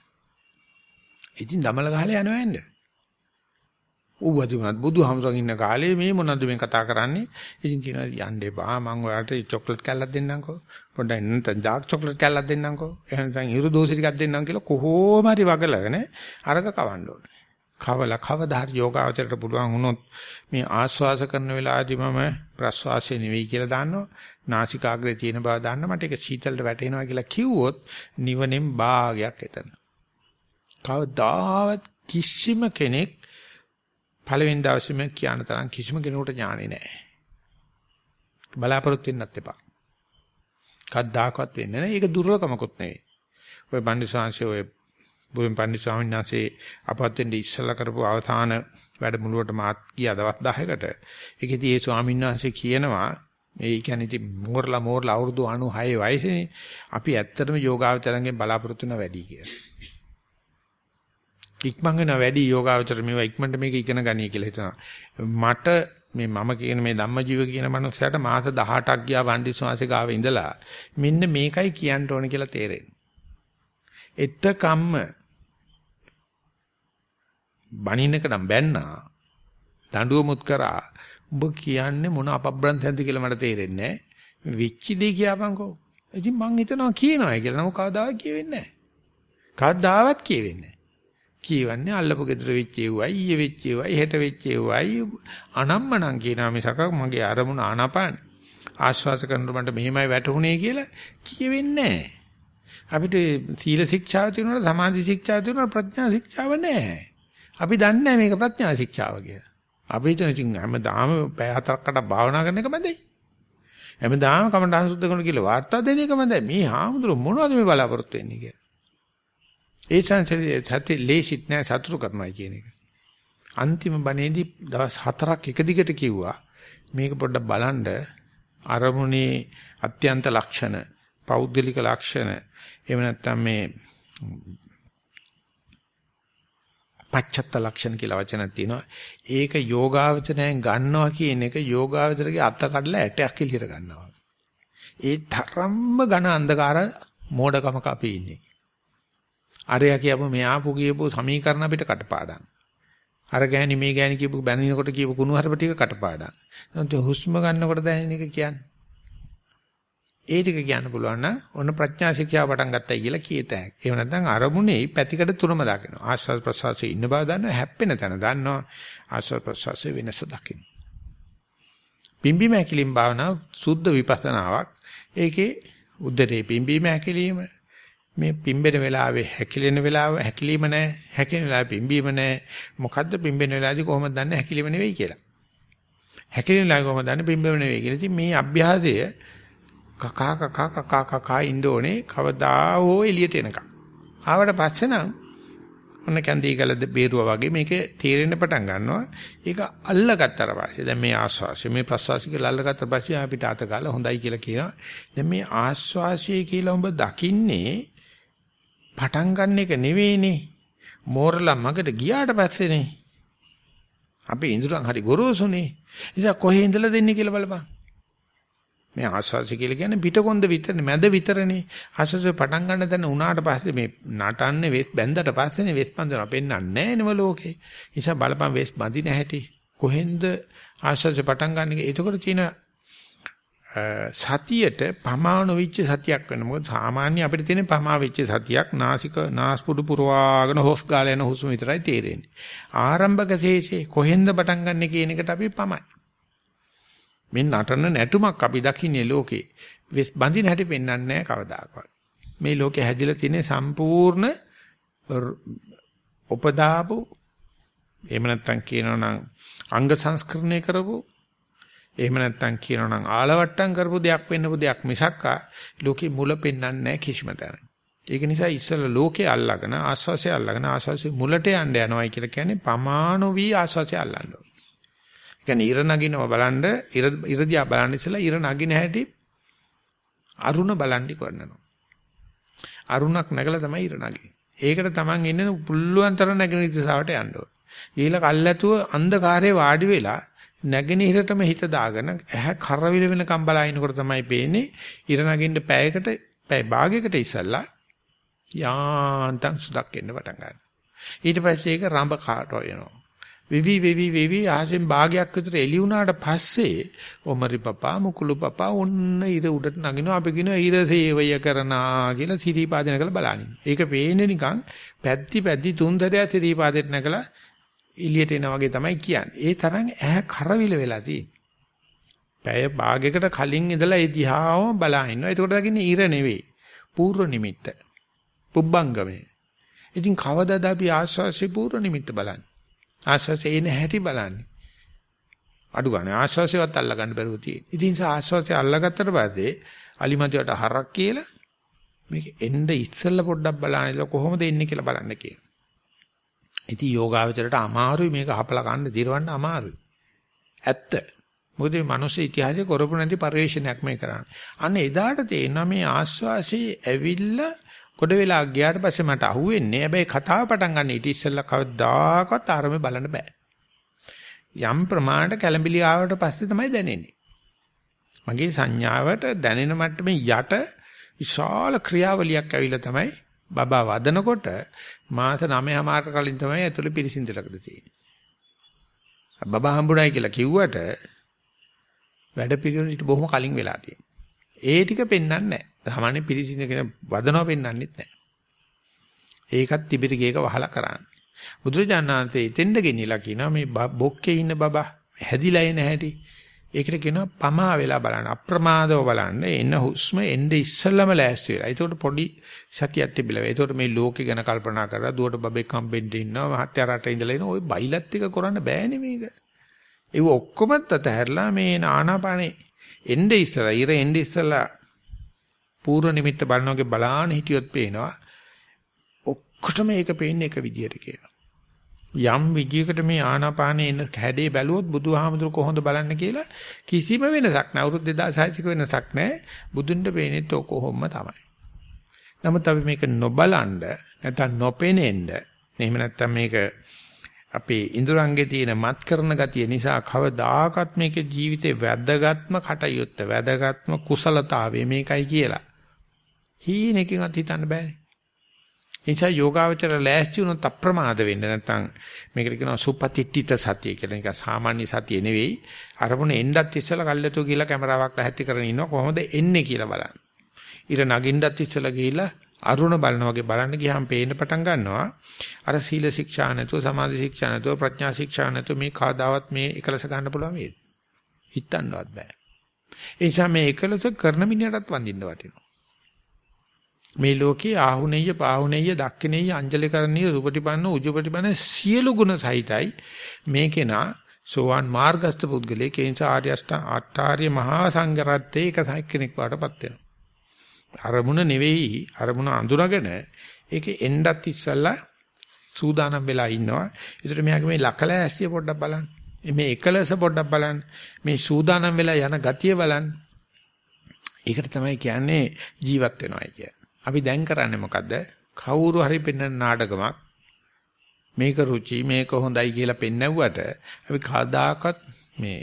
ඉතින් දමල ගහලා යනවා එන්නේ. ඌවදුනත් බුදුහමසන් ඉන්න කාලේ මේ මොනවද මේ කතා කරන්නේ? ඉතින් කියනවා යන්න එපා මම ඔයාලට චොක්ලට් කැල්ලක් දෙන්නම්කෝ. පොඩ්ඩක් නැත්නම් ඩාර්ක් චොක්ලට් කැල්ලක් දෙන්නම්කෝ. එහෙනම් නැත්නම් ඉරු දෝසි ටිකක් දෙන්නම් කියලා කොහොම හරි වගලගෙන අරක කවන්න ඕනේ. කවල කවදා හරි යෝගාවචරයට පුළුවන් වුණොත් මේ ආස්වාස කරන වෙලාවදී මම ප්‍රස්වාසය නෙවෙයි කියලා දාන්නවා. නාසිකාග්‍රේ තියෙන බව දාන්න මට ඒක සීතලට වැටෙනවා කියලා කිව්වොත් නිවනෙන් භාගයක් එතන. කවදාවත් කිසිම කෙනෙක් පළවෙනි දවසේම කියන තරම් කිසිම කෙනෙකුට ඥානෙ නැහැ. බලාපොරොත්තු වෙන්නත් එපා. කද්දාකවත් වෙන්නේ නැහැ. ඒක දුර්ලභමකුත් නෙවෙයි. ඔය පන්දිසාංශය ඔය බුදුන් පන්දි ස්වාමීන් වහන්සේ අපවත් වෙන්නේ ඉස්සලා කරපු අවසාන වැඩමුළුවට මාත් ගියා දවස් 10කට. ඒකෙදී ඒ ස්වාමීන් වහන්සේ කියනවා මේ කියන්නේ ඉතින් මෝරලා මෝරලා අවුරුදු 96 වයසේනේ අපි ඇත්තටම යෝගාවචරයෙන් බලාපොරොත්තු වෙන වැඩි කියලා. ඉක්මන් වෙන වැඩි යෝගාවචර මේවා ඉක්මනට මේක ඉගෙන ගනී කියලා හිතනවා. මට මේ මම කියන මේ ධම්මජීව කියන මනුස්සයාට මාස 18ක් ගියා වන්දිස් වාසේ ගාව ඉඳලා මෙන්න මේකයි කියන්න ඕන කියලා තේරෙන්නේ. එත්තකම්ම බණිනක නම් බැන්නා දඬුවමුත් කරා උඹ කියන්නේ මොන අපබ්‍රන්තයක්ද කියලා මට තේරෙන්නේ නැහැ. විච්ච දෙය කියපන්කෝ. ඉතින් මං හිතනවා කියනවා කියලා. නමුත් කවදාවත් කියවෙන්නේ නැහැ. කවදාවත් කියවෙන්නේ නැහැ. කියවන්නේ අල්ලපු ගෙදර වෙච්ච ඒවයි ඊයේ වෙච්ච ඒවයි හෙට වෙච්ච ඒවයි අනම්මනම් කියනවා මිසක මගේ අරමුණ ආනාපාන ආශ්වාස කරනකොට මට මෙහෙමයි වැටුනේ කියලා කියවෙන්නේ නැහැ. අපිට සීල ශික්ෂාව තියෙනවා සමාධි ශික්ෂාව තියෙනවා ප්‍රඥා ශික්ෂාව නැහැ. අපි දන්නේ මේක ප්‍රඥා ශික්ෂාව කියලා. අපි හිතන ඉතින් හැමදාම පැය හතරකට භාවනා කරන එක මැදයි. හැමදාම කමඨාන් සුද්ධ කරන කියලා වාර්තා දෙන එක මැදයි. මේ හාමුදුර මොනවද මේ බලාපොරොත්තු වෙන්නේ කියලා. ඒ සංසලේ සත්‍ය ලේසිත් නෑ සතුරු කරනවා කියන එක. අන්තිම බණේදී දවස් හතරක් එක දිගට කිව්වා මේක පොඩ්ඩක් බලන්න අරමුණේ අත්‍යන්ත ලක්ෂණ පෞද්ගලික ලක්ෂණ එහෙම නැත්නම් මේ පච්චත්ත ලක්ෂණ කියලා වචනක් තියෙනවා. ඒක යෝගාවචරයෙන් ගන්නවා කියන එක යෝගාවචරගේ අත කඩලා ඇටයක් එළියට ගන්නවා. ඒ තරම්ම ඝන අන්ධකාර මෝඩකමක අපි ඉන්නේ. අරයා කියපු මෙයා ආපු කියපු සමීකරණ අපිට කටපාඩම්. අර ගෑණි මේ ගෑණි කියපු බැනිනකොට කියපු කුණු හරප ටික කටපාඩම්. නැත්නම් හුස්ම ගන්නකොට දැනෙන එක කියන්නේ. ඒ ටික කියන්න පුළුවන් නම් ඔන්න ප්‍රඥා ශික්ෂාව පටන් ගත්තයි කියලා කියත හැකියි. එහෙම නැත්නම් අරමුණේ පැතිකඩ තුනම දකිනවා. ආස්වාද ප්‍රසවාසයේ ඉන්න බව දන්නවා, හැප්පෙන තැන දන්නවා. ආස්වාද ප්‍රසවාසයේ වෙනස දකින්න. පිම්බීම හැකිලිම් භාවනාව සුද්ධ විපස්සනාවක්. ඒකේ උදරේ පිම්බීම හැකිලිම මේ පිම්බෙන වෙලාවේ හැකිලෙන වෙලාව හැකිලිම නැහැ. හැකිලෙන වෙලාවේ පිම්බීම නැහැ. මොකද්ද පිම්බෙන වෙලාවේදී කොහොමද දන්නේ හැකිලිම නෙවෙයි කියලා. හැකිලෙන වෙලාවේ කොහොමද දන්නේ පිම්බෙම නෙවෙයි කියලා. ඉතින් මේ අභ්‍යාසය කකා කකා කකා කකා ඉන්න ඕනේ කවදා හෝ එළියට එනකම්. ආවට පස්සේ නම් ඔන්න කැන්දී ගලද බේරුවා වගේ මේක තීරෙන්න පටන් ගන්නවා. ඒක අල්ලගත්තට පස්සේ දැන් මේ ආස්වාසිය මේ ප්‍රස්වාසිය කියලා අල්ලගත්තට පස්සේ අපිට අත ගාලා හොඳයි කියලා කියනවා. දැන් මේ ආස්වාසිය කියලා ඔබ දකින්නේ පටන් ගන්න එක නෙවෙයිනේ. මෝරලා මගට ගියාට පස්සේනේ. අපි ඉඳුරන් හරි ගොරෝසුනේ. ඉතින් කොහේ ඉඳලා දෙන්නේ කියලා බලපන්. මේ ආස්වාසි කියලා කියන්නේ පිටකොන්ද විතරනේ මැද විතරනේ ආස්වාසි පටන් ගන්න තැන උනාට පස්සේ මේ නටන්නේ වෙස් බැඳලා පස්සේනේ වෙස් බඳිනවා පෙන්වන්නේ නැහැ නම ලෝකේ නිසා බලපන් වෙස් බඳින හැටි කොහෙන්ද ආස්වාසි පටන් ගන්න එක එතකොට තියෙන සතියට පමාන වෙච්ච සතියක් වෙන මොකද සාමාන්‍ය අපිට තියෙන පමා වෙච්ච සතියක් නාසික නාස්පුඩු පුරවාගෙන හොස් ගාලා යන හුස්ම විතරයි තේරෙන්නේ ආරම්භක ශේෂේ කොහෙන්ද පටන් ගන්න කියන එකට අපි පමයි මේ නටන නැටුමක් අපි දකින්නේ ලෝකේ. වෙස් බඳින හැටි පෙන්වන්නේ නැහැ කවදාකවත්. මේ ලෝකේ හැදිලා තියෙන සම්පූර්ණ උපදාපු එහෙම නැත්නම් කියනවනම් අංග සංස්කරණය කරපු එහෙම නැත්නම් කියනවනම් ආලවට්ටම් කරපු දෙයක් වෙන්නපු දෙයක් මිසක්කා ලෝකේ මුල පෙන්වන්නේ නැහැ කිසිම තැනක. ඒක නිසා ඉස්සෙල්ලා ලෝකේ අල්ලාගෙන ආස්වාසිය අල්ලාගෙන ආස්වාසිය මුලට යන්න යනවායි කියලා කියන්නේ පමානෝ වී ආස්වාසිය අල්ලන්න ඕන. කියන්නේ ඉර නගිනව බලන්න ඉර ඉර දිහා බලන්න ඉස්සලා ඉර නගින හැටි අරුණ බලන්න කරනවා. අරුණක් නැගලා තමයි ඉර නගින්නේ. ඒකට Taman ඉන්න පුල්ලුවන් තරම් නැගෙන දිශාවට යන්න ඕන. ඊළ කල්ැතුව අන්ධකාරයේ වාඩි වෙලා නැගෙනහිරටම හිත දාගෙන ඇහැ කරවිල වෙනකම් බලනකොට තමයි පේන්නේ ඉර නගින්න පැයකට පැය භාගයකට ඉස්සලා යාන්තම් සුදක් එන්න පටන් ගන්නවා. ඊට පස්සේ ඒක රඹ කාට වෙනවා. විවි විවි විවි ආසෙන් භාගයක් විතර එළි වුණාට පස්සේ ඔමරි පපා මුකුළු පපා ඔන්න ඉර උඩට නගිනවා අපි කියනවා ඉර සේවය කරනා කියලා සිරීපාදේ නැගලා බලනින්. ඒක පේන්නේ නිකන් පැද්දි පැද්දි තුන්දරයා සිරීපාදේට නැගලා එළියට එනා වගේ තමයි කියන්නේ. ඒ තරම් ඇහැ කරවිල වෙලා තියෙන්නේ. පැය භාගයකට කලින් ඉඳලා ඒ දිහාම බලා ඉන්නවා. ඒකට දකින්නේ ඉර නෙවෙයි. පූර්ව නිමිත්ත. පුබ්බංගමේ. ඉතින් කවදාද අපි ආස්වාසේ පූර්ව නිමිත්ත බලන්නේ? ආශ්වාසය එන හැටි බලන්නේ. අඩු ගන්න ආශ්වාසයවත් අල්ල ගන්න බැරුව තියෙන. ඉතින් ආශ්වාසය අල්ලගත්තට පස්සේ අලිමදියට හරක් කියලා මේක එන්න ඉස්සෙල්ලා පොඩ්ඩක් බලන්න කොහොමද එන්නේ කියලා බලන්න කියන. ඉතින් යෝගාවචරයට අමාරුයි මේක හපලා ගන්න දිරවන්න අමාරුයි. ඇත්ත. මොකද මේ මිනිස් ඉතිහාසයේ කරපු නැති පරිශ්‍රණයක් මේ කරන්නේ. අන්න එදාට තේරෙනවා මේ ආස්වාසේ ඇවිල්ලා කොට වෙලා ගියාට පස්සේ මට අහුවෙන්නේ හැබැයි කතාව පටන් ගන්න ඊට ඉස්සෙල්ලා කවදාකවත් ආරම්භය බලන්න බෑ. යම් ප්‍රමාණයට කැළඹිලි ආවට පස්සේ තමයි දැනෙන්නේ. මගේ සංඥාවට දැනෙන මට්ටමේ යට විශාල ක්‍රියාවලියක් ඇවිල්ලා තමයි බබා වදනකොට මාස 9මාර කලින් තමයි ඇතුළේ පිරිසිඳලකට තියෙන්නේ. බබා හම්බුනායි කියලා කිව්වට වැඩ පිළිවෙලට බොහොම කලින් වෙලා තියෙනවා. ඒ ටික පෙන්වන්නේ නැහැ. සාමාන්‍ය පිරිසිඳ කියන වදනව පෙන්වන්නෙත් නැහැ. ඒකත් තිබිරිගේක වහලා කරන්නේ. බුදුරජාණන්සේ එතෙන්ද ගෙනිලා කියනවා මේ බොක්කේ ඉන්න බබා හැදිලා එන හැටි. ඒකට කියනවා පමා වෙලා බලන්න අප්‍රමාදව බලන්න එන හුස්ම එnde ඉස්සල්ලාම ලෑස්ති වෙලා. ඒකට පොඩි සතියක් තිබිලා. ඒකට මේ ලෝකේ ගැන කල්පනා කරලා දුවට බබෙක් හම්බෙන්න ඉන්නවා මහත්ය රට ඉඳලා එන ওই බයිලත් එක කරන්න බෑනේ මේක. ඒව ඔක්කොම අතහැරලා මේ ආනාපානේ එnde ඉස්සලා ඉර එnde ඉස්සලා පූර්ව නිමිත්ත බලනවාගේ බලාන හිටියොත් පේනවා ඔක්කොටම ඒක පේන්නේ එක විදියට කියලා. යම් විදියකට මේ ආනාපානේ එන කැඩේ බැලුවොත් බුදුහාමුදුර කොහොමද බලන්න කියලා කිසිම වෙනසක් නැහැ. අවුරුදු 2600ක වෙනසක් නැහැ. බුදුන්ට පේනෙත් ඔක කොහොම තමයි. නමුත් අපි මේක නොබලන්න නැත්නම් නොපෙනෙන්න එහෙම නැත්නම් මේක අපේ ඉඳුරංගේ තියෙන මත් කරන ගතිය නිසා කවදාකවත් මේකේ ජීවිතේ වැදගත්ම කටයුත්ත වැදගත්ම කුසලතාවය මේකයි කියලා. හීනකින්වත් හිතන්න බෑනේ. එනිසා යෝගාවචර ලෑස්ති වුණොත් අප්‍රමාද වෙන්න නැත්නම් මේකට කියනවා සුපතිට්ඨිත සතිය කියලා. නිකන් සාමාන්‍ය සතිය නෙවෙයි. අරමුණ එන්නත් ඉස්සලා කල්යතු කියලා කැමරාවක් ලැහැත්ති කරගෙන ඉන්නවා කොහොමද එන්නේ කියලා බලන්න. ඉර නගින්නත් ඉස්සලා ගිහිලා අරුණ බලන වගේ බලන්න ගියාම පේන්න පටන් ගන්නවා. අර සීල ශික්ෂා නැතුව සමාධි ශික්ෂා නැතුව ප්‍රඥා ශික්ෂා නැතුව මේ කාදාවත් මේ එකලස ගන්න පුළුවන් වේද? හිතන්නවත් බෑ. ඒ නිසා මේ එකලස කරන මිනිහටත් වඳින්න වටිනවා. මේ ලෝකේ ආහුනේය පාහුනේය දක්ඛිනේය අංජලිකරණීය සුපටිපන්න උජුපටිපන්න සියලු ගුණ සහිතයි. මේකේනා සෝවාන් මාර්ගස්ත පුද්ගලයේ කේන්ස ආර්ය අෂ්ටා ආට්ටාර්ය මහා සංඝරත්නයේ එක සයිකෙනෙක් වඩපත් වෙනවා. අරමුණ නෙවෙයි අරමුණ අඳුනගෙන ඒකේ එන්නත් ඉස්සල්ලා සූදානම් වෙලා ඉන්නවා. ඒතර මෙයාගේ මේ ලකල ඇස්සිය පොඩ්ඩක් බලන්න. මේ එකලස පොඩ්ඩක් බලන්න. මේ සූදානම් වෙලා යන ගතිය බලන්න. ඒකට තමයි කියන්නේ ජීවත් වෙනවයි කියන්නේ අපි දැන් කරන්නේ මොකද්ද? කවුරු හරි පෙන්වන නාටකමක් මේක රුචි මේක හොඳයි කියලා පෙන්නවුවට අපි කවදාකවත් මේ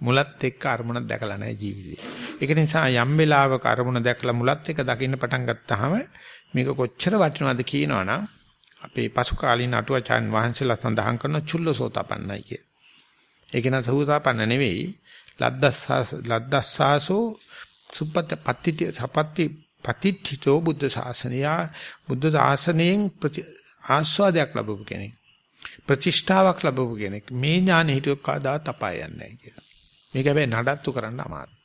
මුලත් එක්ක අරමුණ දැකලා නැහැ ජීවිතේ. ඒක නිසා යම් වෙලාවක අරමුණ දැකලා මුලත් එක්ක දකින්න පටන් ගත්තාම මේක කොච්චර වටිනවද කියනවනම් අපේ පසු කාලීන අටුවචාන් වහන්සේලා සඳහන් කරන චුල්ලසෝතපන්නයි කිය. ඒක න සෝතාපන්න නෙවෙයි ලද්දස්සාස ලද්දස්සාසෝ සුප්පත් පත්‍ති සපත්‍ති පතිට්ඨිතෝ බුද්ධ ශාසනය බුද්ධ ශාසනයෙන් ආස්වාදයක් ලැබපු කෙනෙක් ප්‍රතිෂ්ඨාවක් ලැබපු කෙනෙක් මේ ඥානෙ හිටියොත් කවදා තපා යන්නේ නැහැ කියලා. මේක හැබැයි නඩත්තු කරන්න අමාරුයි.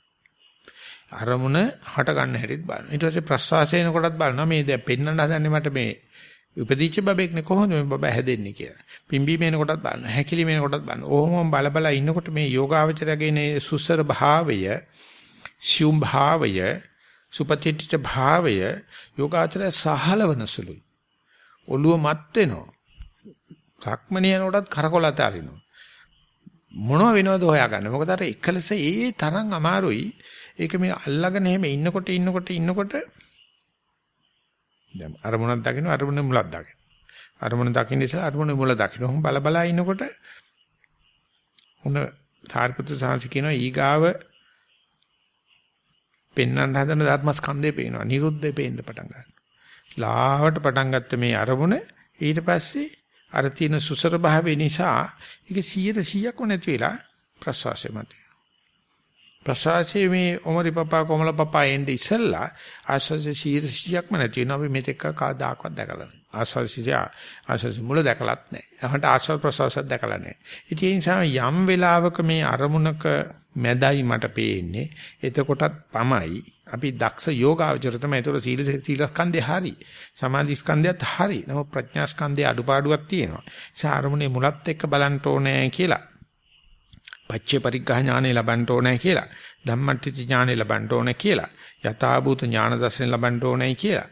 අරමුණ හට ගන්න හැටිත් බලනවා. ඊට පස්සේ ප්‍රස්වාසයන කොටත් බලනවා මේ දැන් පෙන්වන්න හදන්නේ මට මේ උපදීච්ච බබෙක්නේ කොහොමද මේ බබා හැදෙන්නේ කියලා. පිම්බීමේන කොටත් බලනවා. හැකිලිමේන කොටත් බලනවා. ඕමම බල බල ඉන්නකොට මේ යෝගාවචරයේ සුසර භාවය, සියුම් භාවය සුපතිච්ච භාවය යෝගාචරය සහලවන සුළුයි. ඔළුව මත් වෙනවා. සක්මනියනකොටත් කරකොලත අරිනවා. මොනව වෙනවද හොයාගන්න. මොකද අර එකලස ඒ තරම් අමාරුයි. ඒක මේ අල්ලගෙන එහෙම ඉන්නකොට ඉන්නකොට ඉන්නකොට දැන් අරමුණක් දකින්න අරමුණ මුලක් දකින්න. අරමුණ දකින්න ඉස්සෙල්ලා අරමුණ මුල දකින්න. ඔහොම බල බල ඉන්නකොට උන සාරිපුත්‍ර සාංශ කියනවා ඊගාව පෙන්වන්න හදන ධර්මස්කන්ධය පේනවා. නිරුද්ධය පේන්න පටන් ගන්නවා. ලාවට පටන් ගත්ත මේ අරමුණ ඊට පස්සේ අර තියෙන සුසර භාවය නිසා ඒක 100%ක්ම නැති වෙලා ප්‍රසවාසය මත. ප්‍රසවාසයේ මේ ඔමරි පපා කොමල පපා එන්නේ ඉස්සල්ලා ආස්වාසේ 100%ක්ම නැති වෙනවා අපි මෙතෙක් කවදාකවත් දැකලා නැහැ. ආස්වාසිය ආස්වාසි මුල දැකලත් නැහැ. එහෙනම් ආස්වාද ප්‍රසවාසත් දැකලා නැහැ. ඉතින් ඒ නිසා යම් වෙලාවක මේ අරමුණක මැදයි මට පේන්නේ. එතකොටත් පමයි අපි දක්ෂ යෝගාවචර තමයි. ඒතකොට සීල සීලස්කන්ධය හරි. සමාධි ස්කන්ධයත් හරි. නමුත් ප්‍රඥා ස්කන්ධයේ අඩුපාඩුවක් තියෙනවා. ඒ අරමුණේ මුලත් එක්ක බලන්න ඕනේ කියලා. පච්චේ පරිග්‍රහ ඥානෙ ලබන්න ඕනේ කියලා. ධම්මට්ටි ඥානෙ ලබන්න ඕනේ කියලා. යථාභූත ඥාන දර්ශන ලබන්න ඕනේ කියලා.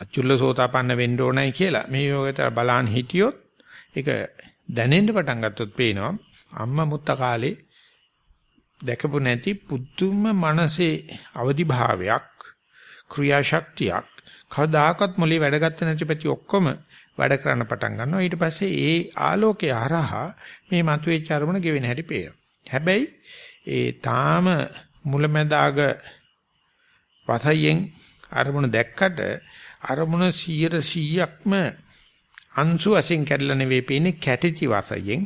අචුල්ල සෝතාපන්න වෙන්න ඕනේ කියලා. මේ යෝගතර බලන් හිටියොත් ඒක දැනෙන්න පටන් ගත්තොත් පේනවා අම්මා මුත්ත කාලේ දැකපු නැති පුදුම මනසේ අවදි භාවයක් ක්‍රියාශක්තියක් කවදාකවත් මොලේ වැඩ ගන්න නැති පැති ඔක්කොම වැඩ කරන්න පටන් ගන්නවා ඊට පස්සේ ඒ ආලෝකය හරහා මේ මතුවෙච්ච අරමුණ ගෙවෙන හැටි පේනවා හැබැයි ඒ තාම මුලැමැදාග වතයෙන් අරමුණ දැක්කට අරමුණ 100%ක්ම අංශු වශයෙන් කැඩලා නෙවෙයි පේන්නේ කැටිති වශයෙන්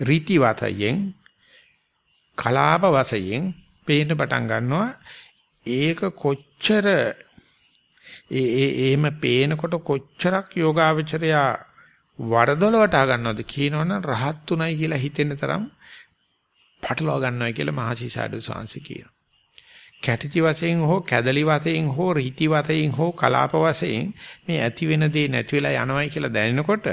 රීති වශයෙන් කලාප වශයෙන් පේන්න පටන් ගන්නවා ඒක කොච්චර ඒ ඒ එහෙම පේනකොට කොච්චරක් යෝගාවචරයා වරදොලවට ගන්නවද කියනවනම් රහත් උනායි කියලා හිතෙන තරම් පටලවා ගන්නවා කියලා මහසිසාඩු සාංශ කියනවා. කැටිති වශයෙන් හෝ කැදලි වශයෙන් හෝ රීති වශයෙන් හෝ කලාප වශයෙන් මේ ඇති වෙන දේ නැති වෙලා යනවායි කියලා දැනෙනකොට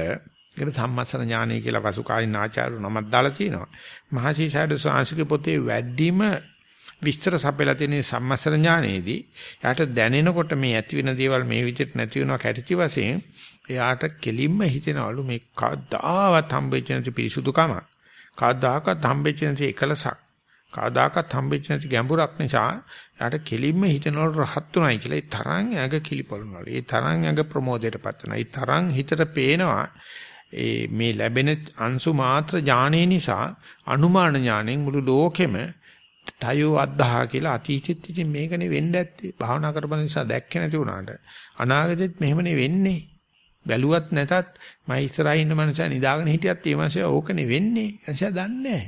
ඒකට සම්මස්සන ඥානය කියලා වසුකාලින ආචාර්ය නමක් දාලා තිනවා. මහසිසාඩු සාංශික පොතේ වැඩිම විස්තර සපයලා තියෙන සම්මස්සන ඥානයේදී යාට දැනෙනකොට මේ ඇති වෙන දේවල් මේ විදිහට නැති වෙනවා කැටිති වශයෙන් එයාට කෙලින්ම හිතෙනවලු මේ කවදාවත් හම්බෙච්ච නැති පිරිසුදුකමක් කවදාකවත් හම්බෙච්ච නැති එකලසක් කවදාකවත් හම්බෙච්ච නැති ගැඹුරක් නිසා යාට කෙලින්ම හිතනවල රහත් උනායි කියලා. ඒ තරම් ඇඟ කිලිපොළනවල ඒ තරම් ඇඟ ප්‍රමෝදයටපත් වෙනවා ඒ තරම් හිතට පේනවා ඒ මේ ලැබෙන අංශු මාත්‍ර ඥානේ නිසා අනුමාන ඥාණයෙන් මුළු ලෝකෙම තයෝ අද්දහා කියලා අතීතෙත් ඉතින් මේකනේ වෙන්න ඇත්තේ. භාවනා කරපන නිසා දැක්කේ නැති වුණාට අනාගතෙත් මෙහෙමනේ වෙන්නේ. බැලුවත් නැතත් මම ඉස්සරහින් ඉන්න මනුස්සයා නිදාගෙන හිටියත් ඒ මනුස්සයා ඕකනේ වෙන්නේ. එනිසා දන්නේ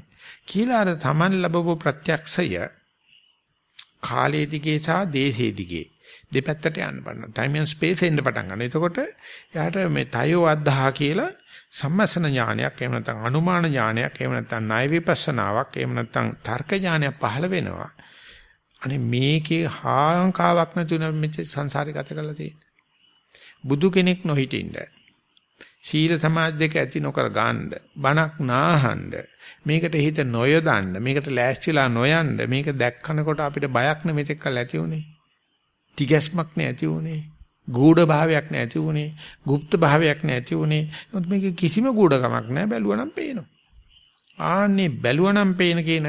කියලා අර Taman ලැබපු ප්‍රත්‍යක්ෂය කාලයේ දිගේ සහ දේශයේ දිගේ දෙපැත්තට යන්න බලන්න. time and space එන්න පටන් ගන්න. එතකොට යාට මේ තයෝ අද්දහා කියලා සම්මසන ඥානයක් එහෙම නැත්නම් අනුමාන ඥානයක් එහෙම නැත්නම් ණය විපස්සනාවක් එහෙම නැත්නම් තර්ක ඥානයක් පහළ වෙනවා. අනේ මේකේ හාංකාවක් නැතුව මෙච්ච සංසාරේ ගත කරලා තියෙන්නේ. බුදු කෙනෙක් නොහිටින්න. සීල සමාධි දෙක ඇති නොකර ගන්න බණක් නාහන්න මේකට හිත නොයොදන්න මේකට ලෑස්තිලා නොයන්න මේක දැක්කනකොට අපිට බයක් නෙමෙතෙක් කල් ඇති උනේ තිගැස්මක් නැති උනේ ගූඪ භාවයක් නැති උනේ গুপ্ত භාවයක් නැති උනේ නමුත් මේක කිසිම ගූඪකමක් නැහැ බැලුවනම් පේනවා. ආන්නේ බැලුවනම් පේන කියන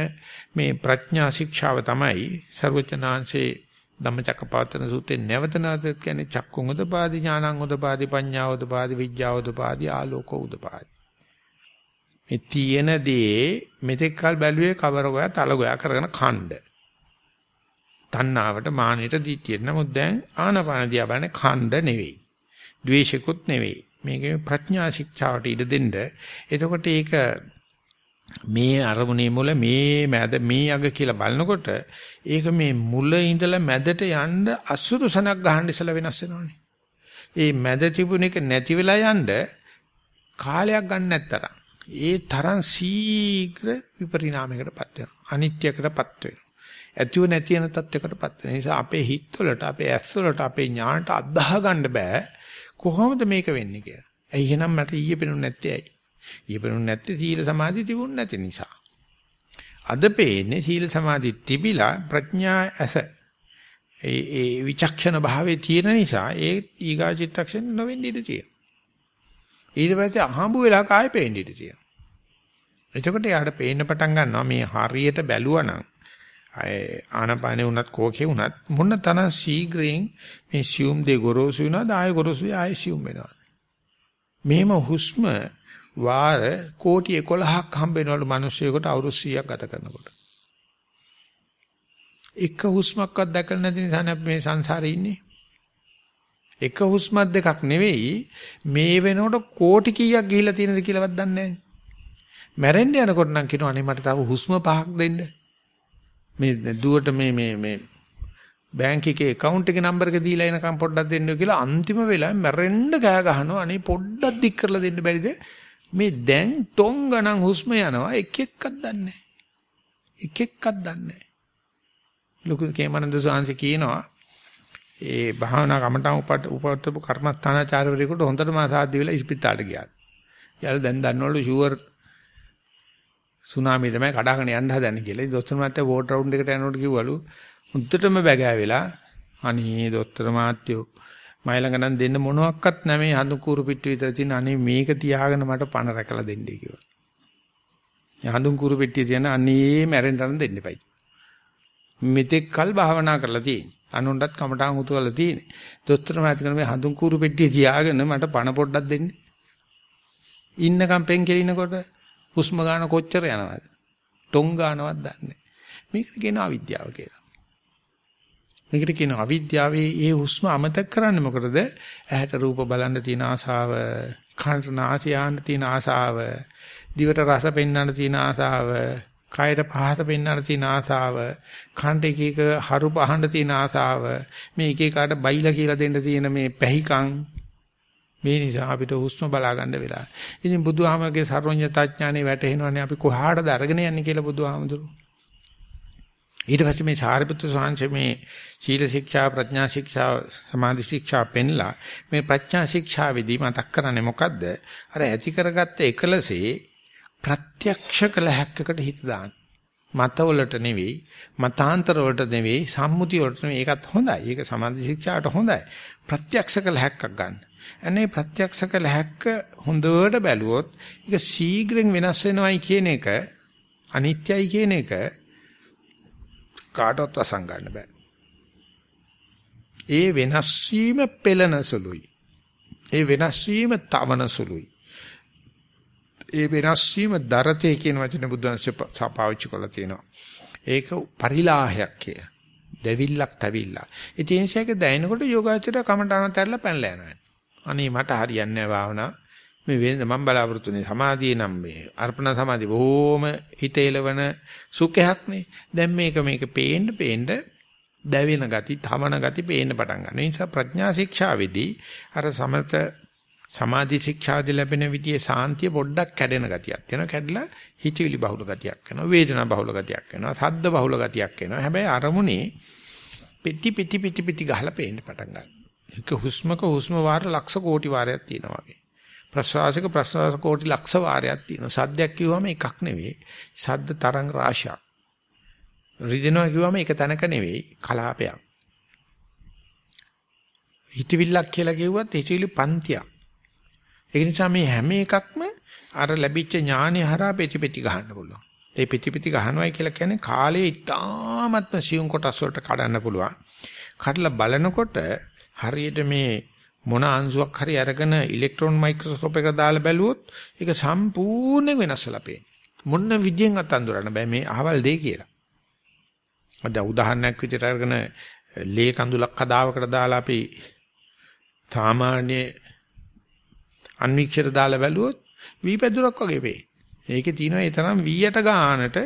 මේ ප්‍රඥා ශික්ෂාව තමයි ਸਰවචනාංශේ ධම්මචක්කපවත්තන සූත්‍රයේ නැවත නැවතත් කියන්නේ චක්කුං උදපාදි ඥානං උදපාදි පඤ්ඤා උදපාදි විඥා උදපාදි ආලෝක උදපාදි. මේ තියෙන දේ මෙතෙක් කල බැලුවේ කවරගොයා තලගොයා කරගෙන ඛණ්ඩ. තණ්හාවට මානෙට දිටියෙ. නමුත් දැන් ආනපාන දිහා බලන්නේ ඛණ්ඩ නෙවෙයි. ද්වේෂිකුත් නෙවෙයි. මේකේ ප්‍රඥා ශික්ෂාවට ඉඩ දෙන්න. එතකොට ඒක මේ අරමුණේ මුල මේ මැද මේ අග කියලා බලනකොට ඒක මේ මුල ඉඳලා මැදට යන්න අසුරුසනක් ගහන්න ඉස්සලා වෙනස් වෙනවනේ. ඒ මැද තිබුණ එක නැති වෙලා යන්න කාලයක් ගන්න නැත්තරම් ඒ තරම් ශීඝ්‍ර විපරිණාමයකටපත් වෙනවා. අනිත්‍යකටපත් වෙනවා. ඇතිව නැති වෙන තත්යකටපත් වෙන නිසා අපේ හිත් වලට අපේ ඇස් වලට අපේ ඥාණයට අදාහ ගන්න බෑ කොහොමද මේක වෙන්නේ කියලා. ඇයි එහෙනම් මට ඊයේ පෙනුනේ නැත්තේ ඇයි? ඊපෙනුනේ නැත්තේ සීල සමාධි තිබුණ නැති නිසා. අද පේන්නේ සීල සමාධි තිබිලා ප්‍රඥා ඇස ඒ ඒ විචක්ෂණ භාවයේ තියෙන නිසා ඒ ඊගා චිත්තක්ෂණ නොවෙන්න ඉඩ තියෙනවා. ඊට පස්සේ අහඹු වෙලා කාය පේන්න ඉඩ තියෙනවා. එතකොට යාට පේන්න පටන් ගන්නවා මේ හරියට බැලුවනම් ආනපානේ උනත් කෝකේ උනත් මොන තරම් ශීඝ්‍රයෙන් මේ සියුම් දෙ ගොරෝසු වෙනවද ආය ගොරෝසු ආය සියුම් වෙනවා. මේම හුස්ම වාර කෝටි 11ක් හම්බ වෙනවලු මිනිස්සුයෙකුට අවුරුදු 100ක් ගත කරනකොට. එක හුස්මක්වත් දැකලා නැති නිසා අපි මේ සංසාරේ ඉන්නේ. එක හුස්මක් දෙකක් නෙවෙයි මේ වෙනකොට කෝටි කීයක් ගිහිලා තියෙනද කියලාවත් දන්නේ නැහැ. මැරෙන්න යනකොට නම් කියනවා අනේ මට තව හුස්ම පහක් දෙන්න. මේ දුවට මේ මේ මේ බැංක් එකේ account එකේ නම්බර් එක දීලා එනකම් පොඩ්ඩක් දෙන්න කියලා අන්තිම වෙලාවේ මැරෙන්න කෑ ගහනවා අනේ පොඩ්ඩක් දික් කරලා දෙන්න බැරිද මේ දැන් තොන් ගණන් හුස්ම යනවා එක එක්කක් දන්නේ එක එක්කක් දන්නේ ලොකු කේමනන්ද සාංශ කියනවා ඒ භාවනා කමටම උපට උපටපු කර්මස්ථානාචාර්යවරයෙකුට හොඳටම ආසාද්ද වෙලා ඉස්පිතාලට ගියා. යාළ දැන් දන්නවලු ෂුවර් සුනාමිය තමයි කඩාගෙන යන්න හදන්නේ කියලා. ඒ දොස්තර මහත්තයා වෝට් රවුන්ඩ් එකට යනකොට කිව්වලු මුද්දටම බැගෑවෙලා අනේ දොස්තර මහත්තයෝ මයි ළඟ නම් දෙන්න මොනවත් නැමේ හඳු කූරු පිට්ටු විතර තියෙන අනේ මේක තියාගෙන මට පණ රැකලා දෙන්නයි කිව්වා. හඳුන් කුරු පෙට්ටිය තියන අනේ මැරෙන්න යන දෙන්න එපයි. මෙතෙක් කල් භාවනා කරලා තියෙන්නේ. අනුන්ටත් කමටහන් උතුරලා තියෙන්නේ. දොස්තර මාත් කරන මේ හඳුන් කුරු පෙට්ටිය තියාගෙන මට පණ පොඩ්ඩක් දෙන්න. ඉන්නකම් පෙන් කෙලිනකොට හුස්ම ගන්න කොච්චර යනවද? ටොං ගන්නවත් දන්නේ. මේකට කියනවා අවිද්‍යාව කියලා. මේකට කියනවා අවිද්‍යාවේ ඒ හුස්ම අමතක කරන්නේ මොකටද? ඇහැට රූප බලන්න තියෙන ආසාව, කනට නාසය ආන්න තියෙන ආසාව, දිවට රස පෙන්වන්න තියෙන ආසාව, කයට පහත පෙන්වන්න තියෙන ආසාව, කන්ට එක එක හරු පහන්න තියෙන ආසාව, මේ එක එකට බයිලා කියලා දෙන්න තියෙන මේ පැහිකම් මේ නිසා අපිට හුස්ම බලා ගන්න වෙලා. ඉතින් බුදුහාමගේ සර්වඥතාඥානෙ වැටහෙනවනේ අපි කොහාටද අරගෙන යන්නේ කියලා බුදුහාමදුරු. ඊට පස්සේ මේ සාරිපුත්‍ර ස්වාමීන් මේ සීල ශික්ෂා ප්‍රඥා ශික්ෂා සමාධි ශික්ෂා පෙන්ලා මේ ප්‍රඥා ශික්ෂාවේදී මතක් කරන්නේ මොකද්ද? අර ඇති කරගත්ත එකලසේ ප්‍රත්‍යක්ෂ කළ හැක්කකට හිත දාන්න. මතවලට නෙවෙයි, මතාන්තර වලට නෙවෙයි, සම්මුති වලට නෙවෙයි. ඒකත් හොඳයි. ඒක සමාධි ශික්ෂාට හොඳයි. ප්‍රත්‍යක්ෂ කළ හැක්කක් ගන්න. අනේ ප්‍රත්‍යක්ෂ කළ හැක්ක හොඳට බැලුවොත් ඒක ශීඝ්‍රයෙන් වෙනස් වෙනවයි කියන එක අනිත්‍යයි කියන එක කාටවත් වසන් ගන්න බෑ. ඒ වෙනස් වීම පෙළන සුළුයි. ඒ වෙනස් වීම තවන සුළුයි. ඒ වෙනස් වීම දරතේ කියන වචනේ බුදුන්සේ පාවිච්චි කරලා තියෙනවා. ඒක පරිලාහයක් කිය. දෙවිල්ලක් තැවිල්ල. ඉතින් ඒසයක දැනෙනකොට යෝගාචර කමටහන තරලා පැනලා යනවා. අනේ මට හරියන්නේ නැහැ භාවනා. මේ වෙන මම බලාපොරොත්තුනේ සමාධිය නම් මේ අර්පණ සමාධිය බොහොම හිතේලවන සුඛයක් නේ. දැන් මේක මේක පේන්න පේන්න දැවෙන ගති, තමන ගති පේන්න පටන් ගන්නවා. ඒ නිසා ප්‍රඥා ශික්ෂාවේදී අර සමත සමාධි ශික්ෂාදී ලැබෙන විදිහේ සාන්තිය පොඩ්ඩක් කැඩෙන ගතියක් තියෙනවා. කැඩලා හිතවිලි බහුල ගතියක් වෙනවා. වේදනා බහුල ගතියක් වෙනවා. සද්ද බහුල ගතියක් වෙනවා. හැබැයි අරමුණේ පිටි පිටි පිටි පිටි ගහලා පේන්න පටන් ගන්නවා. එක හුස්මක හුස්ම වාර ලක්ෂ කෝටි වාරයක් තියෙනවා වගේ. ප්‍රශ්වාසක ප්‍රශ්වාස කෝටි ලක්ෂ වාරයක් තියෙනවා. සද්දයක් කිව්වම එකක් නෙවෙයි. සද්ද තරංග රාශියක්. රිදෙනවා කිව්වම එක තැනක නෙවෙයි කලාපයක්. හිතවිල්ලක් කියලා කිව්වත් හිතවිලි පන්තියක්. ඒ නිසා මේ හැම එකක්ම අර ලැබිච්ච ඥානෙ හරහා පෙතිපෙති ගහන්න පුළුවන්. ඒ පෙතිපෙති ගහනවයි කියලා කියන්නේ කාලයේ ඉතාමත්ම සියුම් කොටස් වලට කඩන්න පුළුවන්. කඩලා බලනකොට හරියට මේ මොන අංශුවක් හරි අරගෙන ඉලෙක්ට්‍රෝන මයික්‍රොස්කෝප් එක දාලා බැලුවොත් ඒක සම්පූර්ණ වෙනස් වෙලා පේනවා. මොන විදියෙන් අතඳුරන්න බෑ මේ අහවල් දෙය කියලා. අද උදාහරණයක් විදිහට අරගෙන ලේ කඳුලක් කදාවකට දාලා අපි සාමාන්‍ය අන්වික්ෂයට දාලා බැලුවොත් වීපැදුරක් වගේ වේ. ඒකේ තියෙනවා ඒ තරම් වීයට ගානට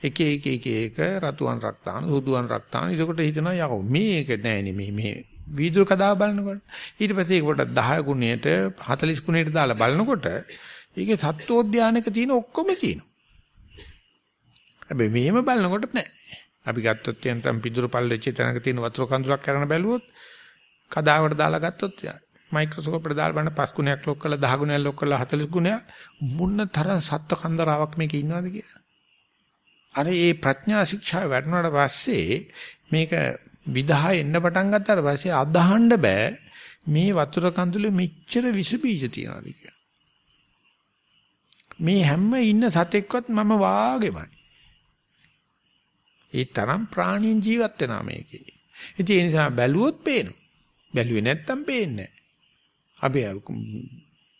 එක එක එක එක රතුවන් රක්තාන සුදුවන් රක්තාන ඒකට හිතනවා යකෝ මේක නෑනේ මේ මේ වීදුරු කදාව බලනකොට ඊට පස්සේ ඒක පොඩ්ඩක් 10 ගුණයට 40 ගුණයට දාලා බලනකොට ඒකේ සත්වෝද්‍යානක තියෙන ඔක්කොම තියෙනවා. හැබැයි මෙහෙම බලනකොට නෑ. අපි ගත්තොත් යන්තම් පිදුරු පල්ලෙච්ච තැනක තියෙන වතුර කඳුලක් කරන බැලුවොත් කදාවට දාලා ගත්තොත් මයික්‍රොස්කෝප් එකට දාලා බලන 5 ගුණයක් ලොක් කරලා 10 ගුණයක් ලොක් කරලා 40 ගුණයක් මුන්න තරම් සත්ත්ව කන්දරාවක් මේකේ ඉන්නවද කියලා. අර ඒ ප්‍රඥා ශික්ෂා වැඩනට පස්සේ මේක විදහා එන්න පටන් ගත්තාට පස්සේ අදහන්න බෑ මේ වතුර කඳුලේ මෙච්චර විස බීජ තියනවාද කියලා. මේ හැම ඉන්න සතෙක්වත් මම වාගෙමයි. ඒ තරම් ප්‍රාණීන් ජීවත් වෙනා මේකේ. ඉතින් ඒ නිසා බැලුවොත් පේනවා. බැලුවේ නැත්තම් පේන්නේ අපි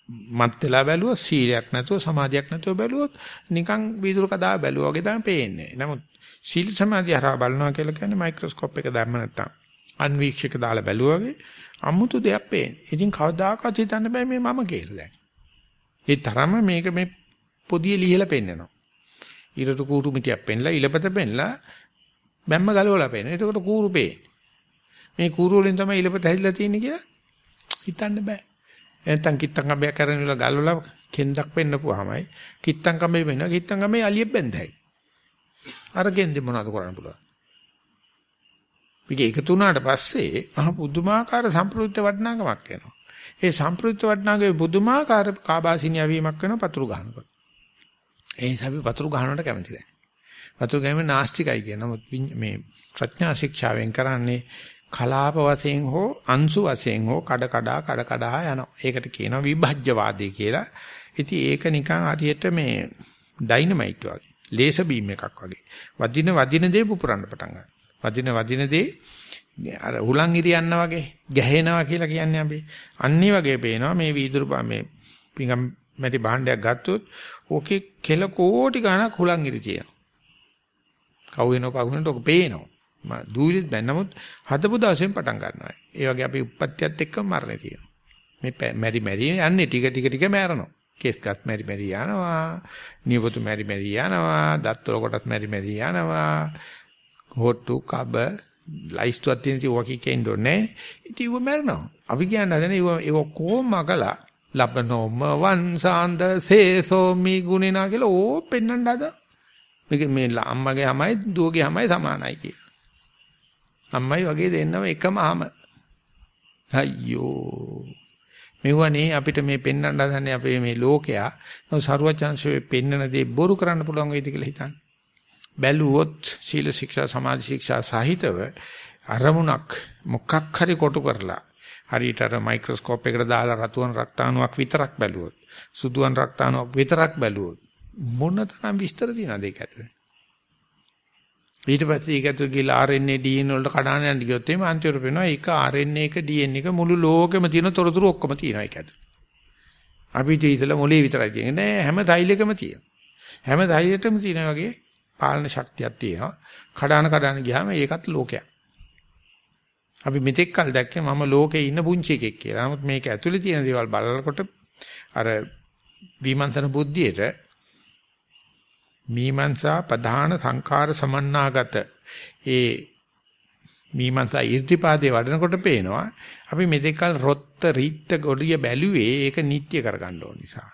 මත් වෙලා බැලුවොත් සීලයක් නැතුව සමාධියක් නැතුව බැලුවොත් නිකන් වීදුරු කදා බැලුවා වගේ තමයි පේන්නේ. නමුත් සීල සමාධිය හරහා බලනවා කියලා කියන්නේ මයික්‍රොස්කෝප් එක දැම්ම නැත්තම් අන්වීක්ෂක දාලා බැලුවා වගේ අමුතු දෙයක් පේන්නේ. ඉතින් කවදාකවත් හිතන්න බෑ මේ මම කියලා දැන්. ඒ තරම මේක මේ පොදිය ලිහලා පෙන්නනවා. ඊරතු කූරු මිටියක් පෙන්නලා ඉලපත පෙන්නලා බැම්ම ගලවලා පෙන්නන. එතකොට කූරු පේන්නේ. මේ කූරු වලින් තමයි ඉලපත හැදිලා තියෙන්නේ කියලා හිතන්න බෑ. නැත්තම් කිත්තම් කඹයක් කරගෙන ඉල ගල්වලා කෙන්දක් පෙන්නපුවාමයි කිත්තම් කඹේ වෙන කිත්තම් කඹේ අලියෙක් බැඳයි. අර කෙන්දේ මොනවද කරන්න පුළුවන්? මේක එකතු වුණාට පස්සේ මහ පුදුමාකාර සම්ප්‍රයුක්ත වටිනාකමක් එනවා. ඒ සම්ප්‍රයුක්ත වටිනාකමේ පුදුමාකාර කාබාසිනිය වීමක් වෙන පතුරු ගන්නකොට. ඒ නිසා අපි පතුරු ගන්නවට කැමති නැහැ. පතුරු ගැනීම නාස්තිකයි කියන නමුත් මේ ප්‍රඥා ශික්ෂාවෙන් කරන්නේ කලාප වශයෙන් හෝ අංශු වශයෙන් හෝ කඩ කඩා කඩ කඩා යනවා. ඒකට කියනවා විභජ්‍යවාදී කියලා. ඉතින් ඒක නිකන් හරියට මේ ඩයිනමයිට් වගේ. ලේසර් බීම් එකක් වගේ. වදින වදින දේ පුපුරන්න පටන් ගන්නවා. වදින වදින දේ අර හුලං ඉරියන්න වගේ ගැහෙනවා කියලා කියන්නේ අපි. අන්නේ වගේ පේනවා මේ වීදුරු මේ පිඟම් මැටි භාණ්ඩයක් ගත්තොත් ඕකේ කෙල කෝටි ගණක් හුලං ඉරි තියෙනවා. කවු වෙනව පහුනට ඔක පේනවා. මා දූලිත් බෑ නමුත් හදපු දවසෙන් පටන් ගන්නවා. ඒ වගේ අපි උප්පත්තියත් එක්කම මරණය තියෙනවා. මේ මැරි මැරි යන්නේ ටික ටික ටික මැරෙනවා. කේස් ගත් මැරි මැරි යනවා. නියපොතු මැරි මැරි යනවා. දත්වල කොටත් මැරි මැරි යනවා. හොට්ටු කබ ලයිස්තුවක් තියෙන ඉතින් ඔකී කෙන්ඩෝනේ. ඉතින් ඌ මැරෙනවා. අපි කියන්නේ නැදනේ ඒව කොහොම මගලා ලබනෝම වංසාන්ද සේසෝ මි ගුණිනා කියලා ඕ පෙන්වන්න හදා. මේක මේ අම්මගේ හැමයි දුවගේ හැමයි සමානයි කිය. අම්මයි වගේ දෙන්නම එකම හැම. අයියෝ. මෙවනේ අපිට මේ පෙන්වන්න හදන්නේ අපේ මේ ලෝකයා සරුවචන්සේ පෙන්වන දේ බොරු කරන්න පුළුවන් වේද කියලා හිතන්න. බැලුවොත් සීල ශික්ෂා සමාධි ශික්ෂා සහිතව අරමුණක් මොකක් හරි කොටු කරලා හරියට අර මයික්‍රොස්කෝප් එකට දාලා රතුවන් රක්තාණුවක් විතරක් බැලුවොත් සුදුවන් රක්තාණුවක් විතරක් බැලුවොත් මොන තරම් විස්තර තියෙනවද ඒක ඇතුලේ ඊට පස්සේ ඒක ඇතුලේ ගිහලා RNA DNA වලට කඩාන යන්න ගියොත් එimhe අන්තිමට වෙනවා ඒක RNA එක DNA එක මුළු ලෝකෙම තියෙන තොරතුරු ඔක්කොම තියෙනවා ඒක ඇතුලේ අපි ඉතින් මොලේ විතරයි තියෙන්නේ. නෑ හැම තෛලෙකම තියෙනවා. හැම තෛලෙටම තියෙන වගේ පාලන ශක්තියක් තියෙනවා. කඩාන කඩාන ගියාම ඒකත් ලෝකයක්. අපි මෙතෙක් කල් දැක්කේ මම ලෝකේ ඉන්න පුංචි එකෙක් කියලා. නමුත් මේක ඇතුලේ තියෙන දේවල් බලනකොට අර විමන්තන බුද්ධියට මීමන්සා ප්‍රධාන සංඛාර සමන්නාගත ඒ මීමන්සා irdipaade වඩනකොට පේනවා අපි මෙතෙක් කල රොත්ත රීත්ත ගොඩිය බැලුවේ ඒක නිට්ටය කරගන්න ඕන නිසා.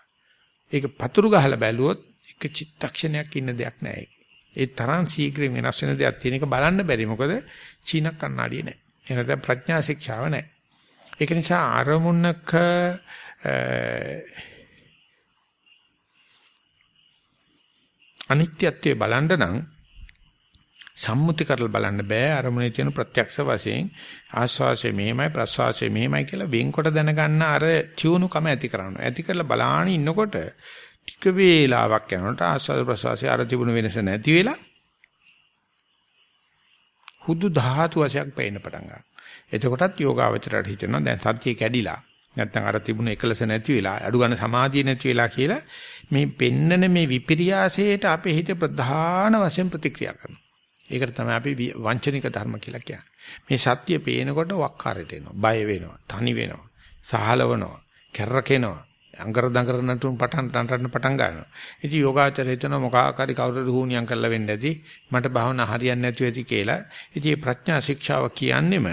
ඒක පතුරු ගහලා බැලුවොත් එක චිත්තක්ෂණයක් ඉන්න දෙයක් නැහැ. ඒ තරම් ශීඝ්‍රයෙන් වෙනස් වෙන දෙයක් තියෙන එක බලන්න බැරි. මොකද චීන කන්නාඩිය නැහැ. එනද ප්‍රඥා ශික්ෂාව නැහැ. ඒක නිසා අරමුණක අනිත්‍යත්වයේ බලන්න නම් සම්මුති කරලා බලන්න බෑ අරමුණේ තියෙන ප්‍රත්‍යක්ෂ වශයෙන් ආස්වාසය මෙහෙමයි ප්‍රස්වාසය මෙහෙමයි කියලා වෙන්කොට දැනගන්න අර චුණුකම ඇති කරනවා. ඇති කරලා බලාන ඉන්නකොට ටික වේලාවක් යනකොට ආස්වාද ප්‍රස්වාසය අර තිබුණු වෙනස නැති වෙලා හුදු ධාතු වශයෙන් පේන්න පටන් ගන්නවා. එතකොටත් යෝගාවචරයට හිතෙනවා දැන් සත්‍ය කැඩිලා. නැත්තම් අර තිබුණ එකලස නැති වෙලා, අඩු ගන්න සමාධිය නැති වෙලා කියලා මේ පෙන්නන මේ විපිරියාසයට අපේ හිත ප්‍රධාන වශයෙන් ප්‍රතික්‍රියා කරනවා. ඒකට තමයි අපි වංචනික ධර්ම කියලා කියන්නේ. මේ සත්‍ය පේනකොට වක්කාරයට එනවා, බය වෙනවා, තනි වෙනවා, සහලවනවා, කැරකෙනවා. අඟර දඟර නටුන් පටන් නටන්න පටන් ගන්නවා. ඉතින් යෝගාචර හිතන මොකාකාරී කවුරුද හුණියම් කරලා වෙන්න ඇති. මට භාවනා හරියන්නේ නැතුව ඇති කියලා. ඉතින් මේ ප්‍රඥා ශික්ෂාව කියන්නේම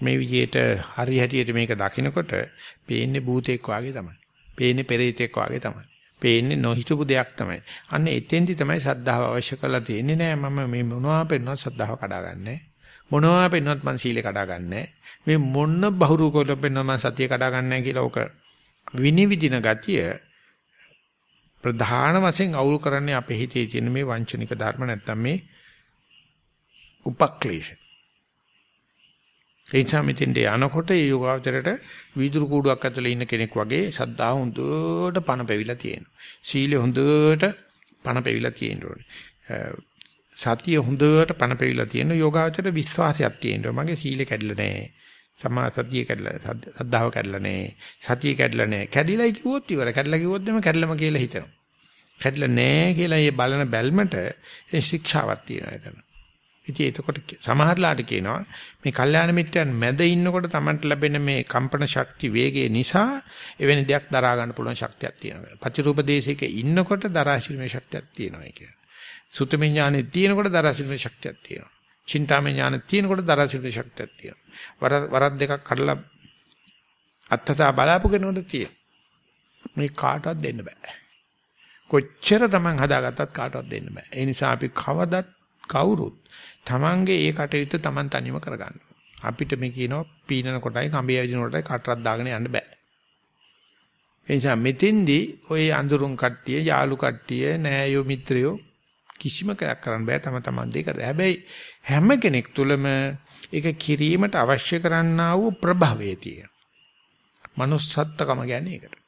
මේ විදිහට හරි හැටියට මේක දකිනකොට පේන්නේ භූතෙක් වාගේ තමයි. පේන්නේ පෙරේතෙක් වාගේ තමයි. පේන්නේ නොහිතපු දෙයක් තමයි. අන්න එතෙන්දි තමයි සද්ධාව අවශ්‍ය කරලා තියෙන්නේ නෑ මම මේ මොනවා පෙන්නවත් සද්ධාව කඩාගන්නේ. මොනවා පෙන්නවත් මං සීලේ කඩාගන්නේ. මේ මොන බහුරු කොට පෙන්නව මං සතිය කඩාගන්නේ කියලා ඔක විනිවිදින ගතිය ප්‍රධාන වශයෙන් අවුල් කරන්නේ අපේ හිතේ තියෙන මේ වංචනික ධර්ම නැත්තම් මේ උපක්ලේශ. ඒ නිසා මෙතෙන්ට යනකොට ඒ යෝගාවචරයට වීදුරු කූඩුවක් ඇතුලේ ඉන්න කෙනෙක් වගේ සද්ධා හොඳට පණ පෙවිලා තියෙනවා. සීලය හොඳට පණ පෙවිලා තියෙනවා. සතිය හොඳට පණ පෙවිලා තියෙන යෝගාවචරයට විශ්වාසයක් තියෙනවා. මගේ සීලය කැඩිලා නැහැ. සමා සතිය කැඩලා සද්ධාව කැඩලා නැහැ. සතිය කැඩලා නැහැ. කැඩිලා කිව්වොත් ඉවර. කැඩලා කිව්වොත් එම කැඩලම කියලා හිතනවා. කැඩලා නැහැ කියලා මේ බලන බැල්මට ඒ ශික්ෂාවක් තියෙනවා එතන. ඉතින් එතකොට සමහරලාට කියනවා මේ කල්යාණ මිත්‍රයන් මැද ඉන්නකොට Tamanට ලැබෙන මේ කම්පන ශක්ති වේගය නිසා එවැනි දෙයක් දරා ගන්න පුළුවන් ශක්තියක් තියෙනවා. ප්‍රතිරූප දේශයක ඉන්නකොට දරා සිටීමේ ශක්තියක් තියෙනවා කියන්නේ. සුතම ඥානෙ තියෙනකොට දරා සිටීමේ ශක්තියක් තියෙනවා. චින්තාමය ඥාන තියෙනකොට දරා සිටීමේ ශක්තියක් තියෙනවා. වර වරක් දෙකක් කඩලා අත්තතා බලාපු කෙනෙකුට තියෙන. මේ කාටවත් දෙන්න බෑ. කොච්චර Taman හදාගත්තත් කාටවත් දෙන්න බෑ. ඒ නිසා අපි කවදත් කවුරුත් Tamanගේ ඒ කටයුත්ත Taman තනියම කරගන්න. අපිට මේ කියනවා පීනන කොටයි කඹේ ඇවිදින කොටයි කටරක් දාගෙන යන්න බෑ. ඒ නිසා මෙතෙන්දී ওই අඳුරුන් කට්ටිය, යාළු කට්ටිය, නෑයෝ මිත්‍රයෝ කිසිම කයක් කරන්න බෑ තම තමන් දෙක. හැබැයි හැම කෙනෙක් තුළම ඒක කිරීමට අවශ්‍ය කරන්නා වූ ප්‍රභවයේ තියෙන. manussත්කම කියන්නේ ඒකට.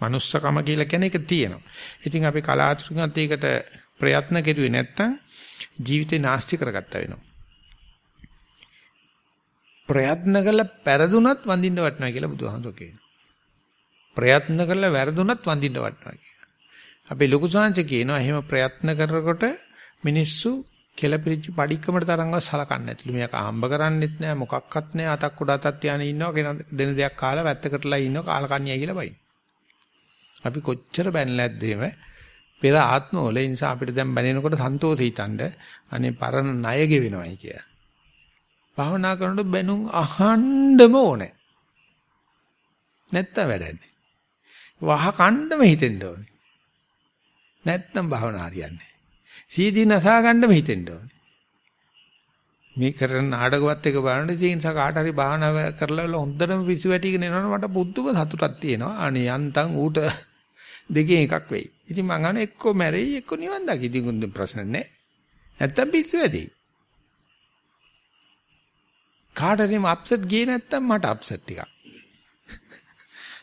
manussකම කියලා කියන එක තියෙනවා. ඉතින් අපි කලාතුරකින්ත් ඒකට ප්‍රයත්න කෙරුවේ නැත්තම් ජීවිතේ නාස්ති කරගත්තා වෙනවා. ප්‍රයත්න කළ පෙරදුනත් වඳින්න වටනවා කියලා බුදුහාමුදුරුවෝ කියනවා. ප්‍රයත්න කළ වැරදුනත් වඳින්න වටනවා කියලා. අපි ලොකු සංහස කියනවා එහෙම ප්‍රයත්න කරනකොට මිනිස්සු කෙලපිරිච්ච padikkaමට තරම්වත් සලකන්නේ නැතිලු. මේක හම්බ කරන්නෙත් නෑ මොකක්වත් නෑ අතක් උඩ අතක් තියාගෙන ඉන්නවා කෙන දෙන දෙයක් කාලා වැත්තකටලා ඉන්නවා කාලකන්‍යයි කියලා බයි. අපි කොච්චර බැනලද්ද එහෙම පෙර ආත්මවල ඒ නිසා අපිට දැන් බැනෙනකොට සන්තෝෂ හිතනද අනේ පරණ ණය ගෙවෙනවයි කියලා. භාවනා කරනකොට බැනුම් අහන්නම ඕනේ. නැත්තම් වැඩන්නේ. වහ කණ්ඩම හිතෙන්න ඕනේ. නැත්තම් භාවනා හරියන්නේ සීදී නසා ගන්නම හිතෙන්න ඕනේ. මේ කරන නාටකවත් එක බලනකොට ඉතින් නිසා කාට හරි භාවනා කරලා හොඳටම පිස්සු වැටිගෙන එනවනේ මට බුද්ධම සතුටක් තියෙනවා. අනේ යන්තම් ඌට දෙකෙන් එකක් වෙයි. ඉතින් මං අහන එක්ක මැරෙයි එක්ක නිවන් දකි. ඉතින් ප්‍රශ්න නැහැ. නැත්තම් පිස්සු වැටෙයි. කාට හරි අප්සෙට් ගියේ නැත්තම් මට අප්සෙට් ටිකක්.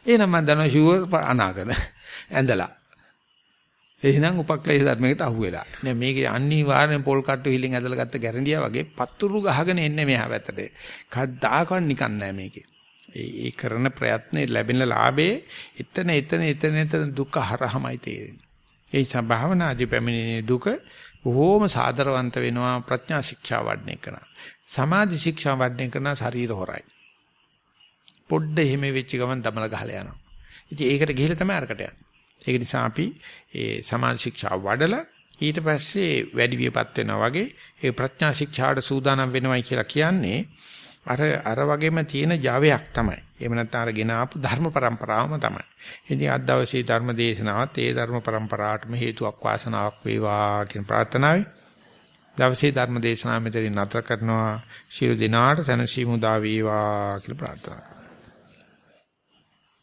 එහෙනම් මම දන්නවා ෂුවර් අනාගත ඇඳලා. එහෙනම් උපක්ලේශ ධර්මයකට අහු වෙලා. නෑ මේකේ අනිවාර්යෙන් පොල් කට්ටු හිලින් ඇදලා ගත්ත ගැරන්ඩියා වගේ පතුරු ගහගෙන එන්නේ මෙහා පැත්තට. කද්දාකවත් නිකන් නෑ මේකේ. ඒ කරන ප්‍රයත්නේ ලැබෙන ලාභේ එතන එතන එතන එතන දුක හරහමයි තේරෙන්නේ. ඒ සම්භාවනාදී පැමිණෙන දුක බොහෝම සාදරවන්ත වෙනවා ප්‍රඥා ශික්ෂා වඩන එක. සමාධි ශික්ෂා වඩන එක නා ශරීර හොරයි. පොඩ්ඩ එහෙම වෙච්ච ගමන් තමල ගහලා යනවා. ඉතින් ඒකට ගිහිල්ලා තමයි අරකට යන්නේ. ඒක නිසා අපි ඒ සමාධි ශික්ෂා වඩලා ඊට පස්සේ වැඩි වියපත් වෙනවා වගේ ඒ ප්‍රඥා ශික්ෂාට සූදානම් වෙනවයි කියලා කියන්නේ අර අර වගේම තියෙන Javaක් තමයි. එහෙම නැත්නම් අර ගෙන ආපු ධර්ම પરම්පරාවම තමයි. ඉතින් අද දවසේ ධර්ම දේශනාවත් ඒ ධර්ම પરම්පරාවටම හේතුවක් වාසනාවක් වේවා කියන ප්‍රාර්ථනාවයි. දවසේ ධර්ම දේශනාව මෙතනින් නතර කරනවා. ශිරු දිනාට සනසීමු දා වේවා කියලා ප්‍රාර්ථනා කරනවා.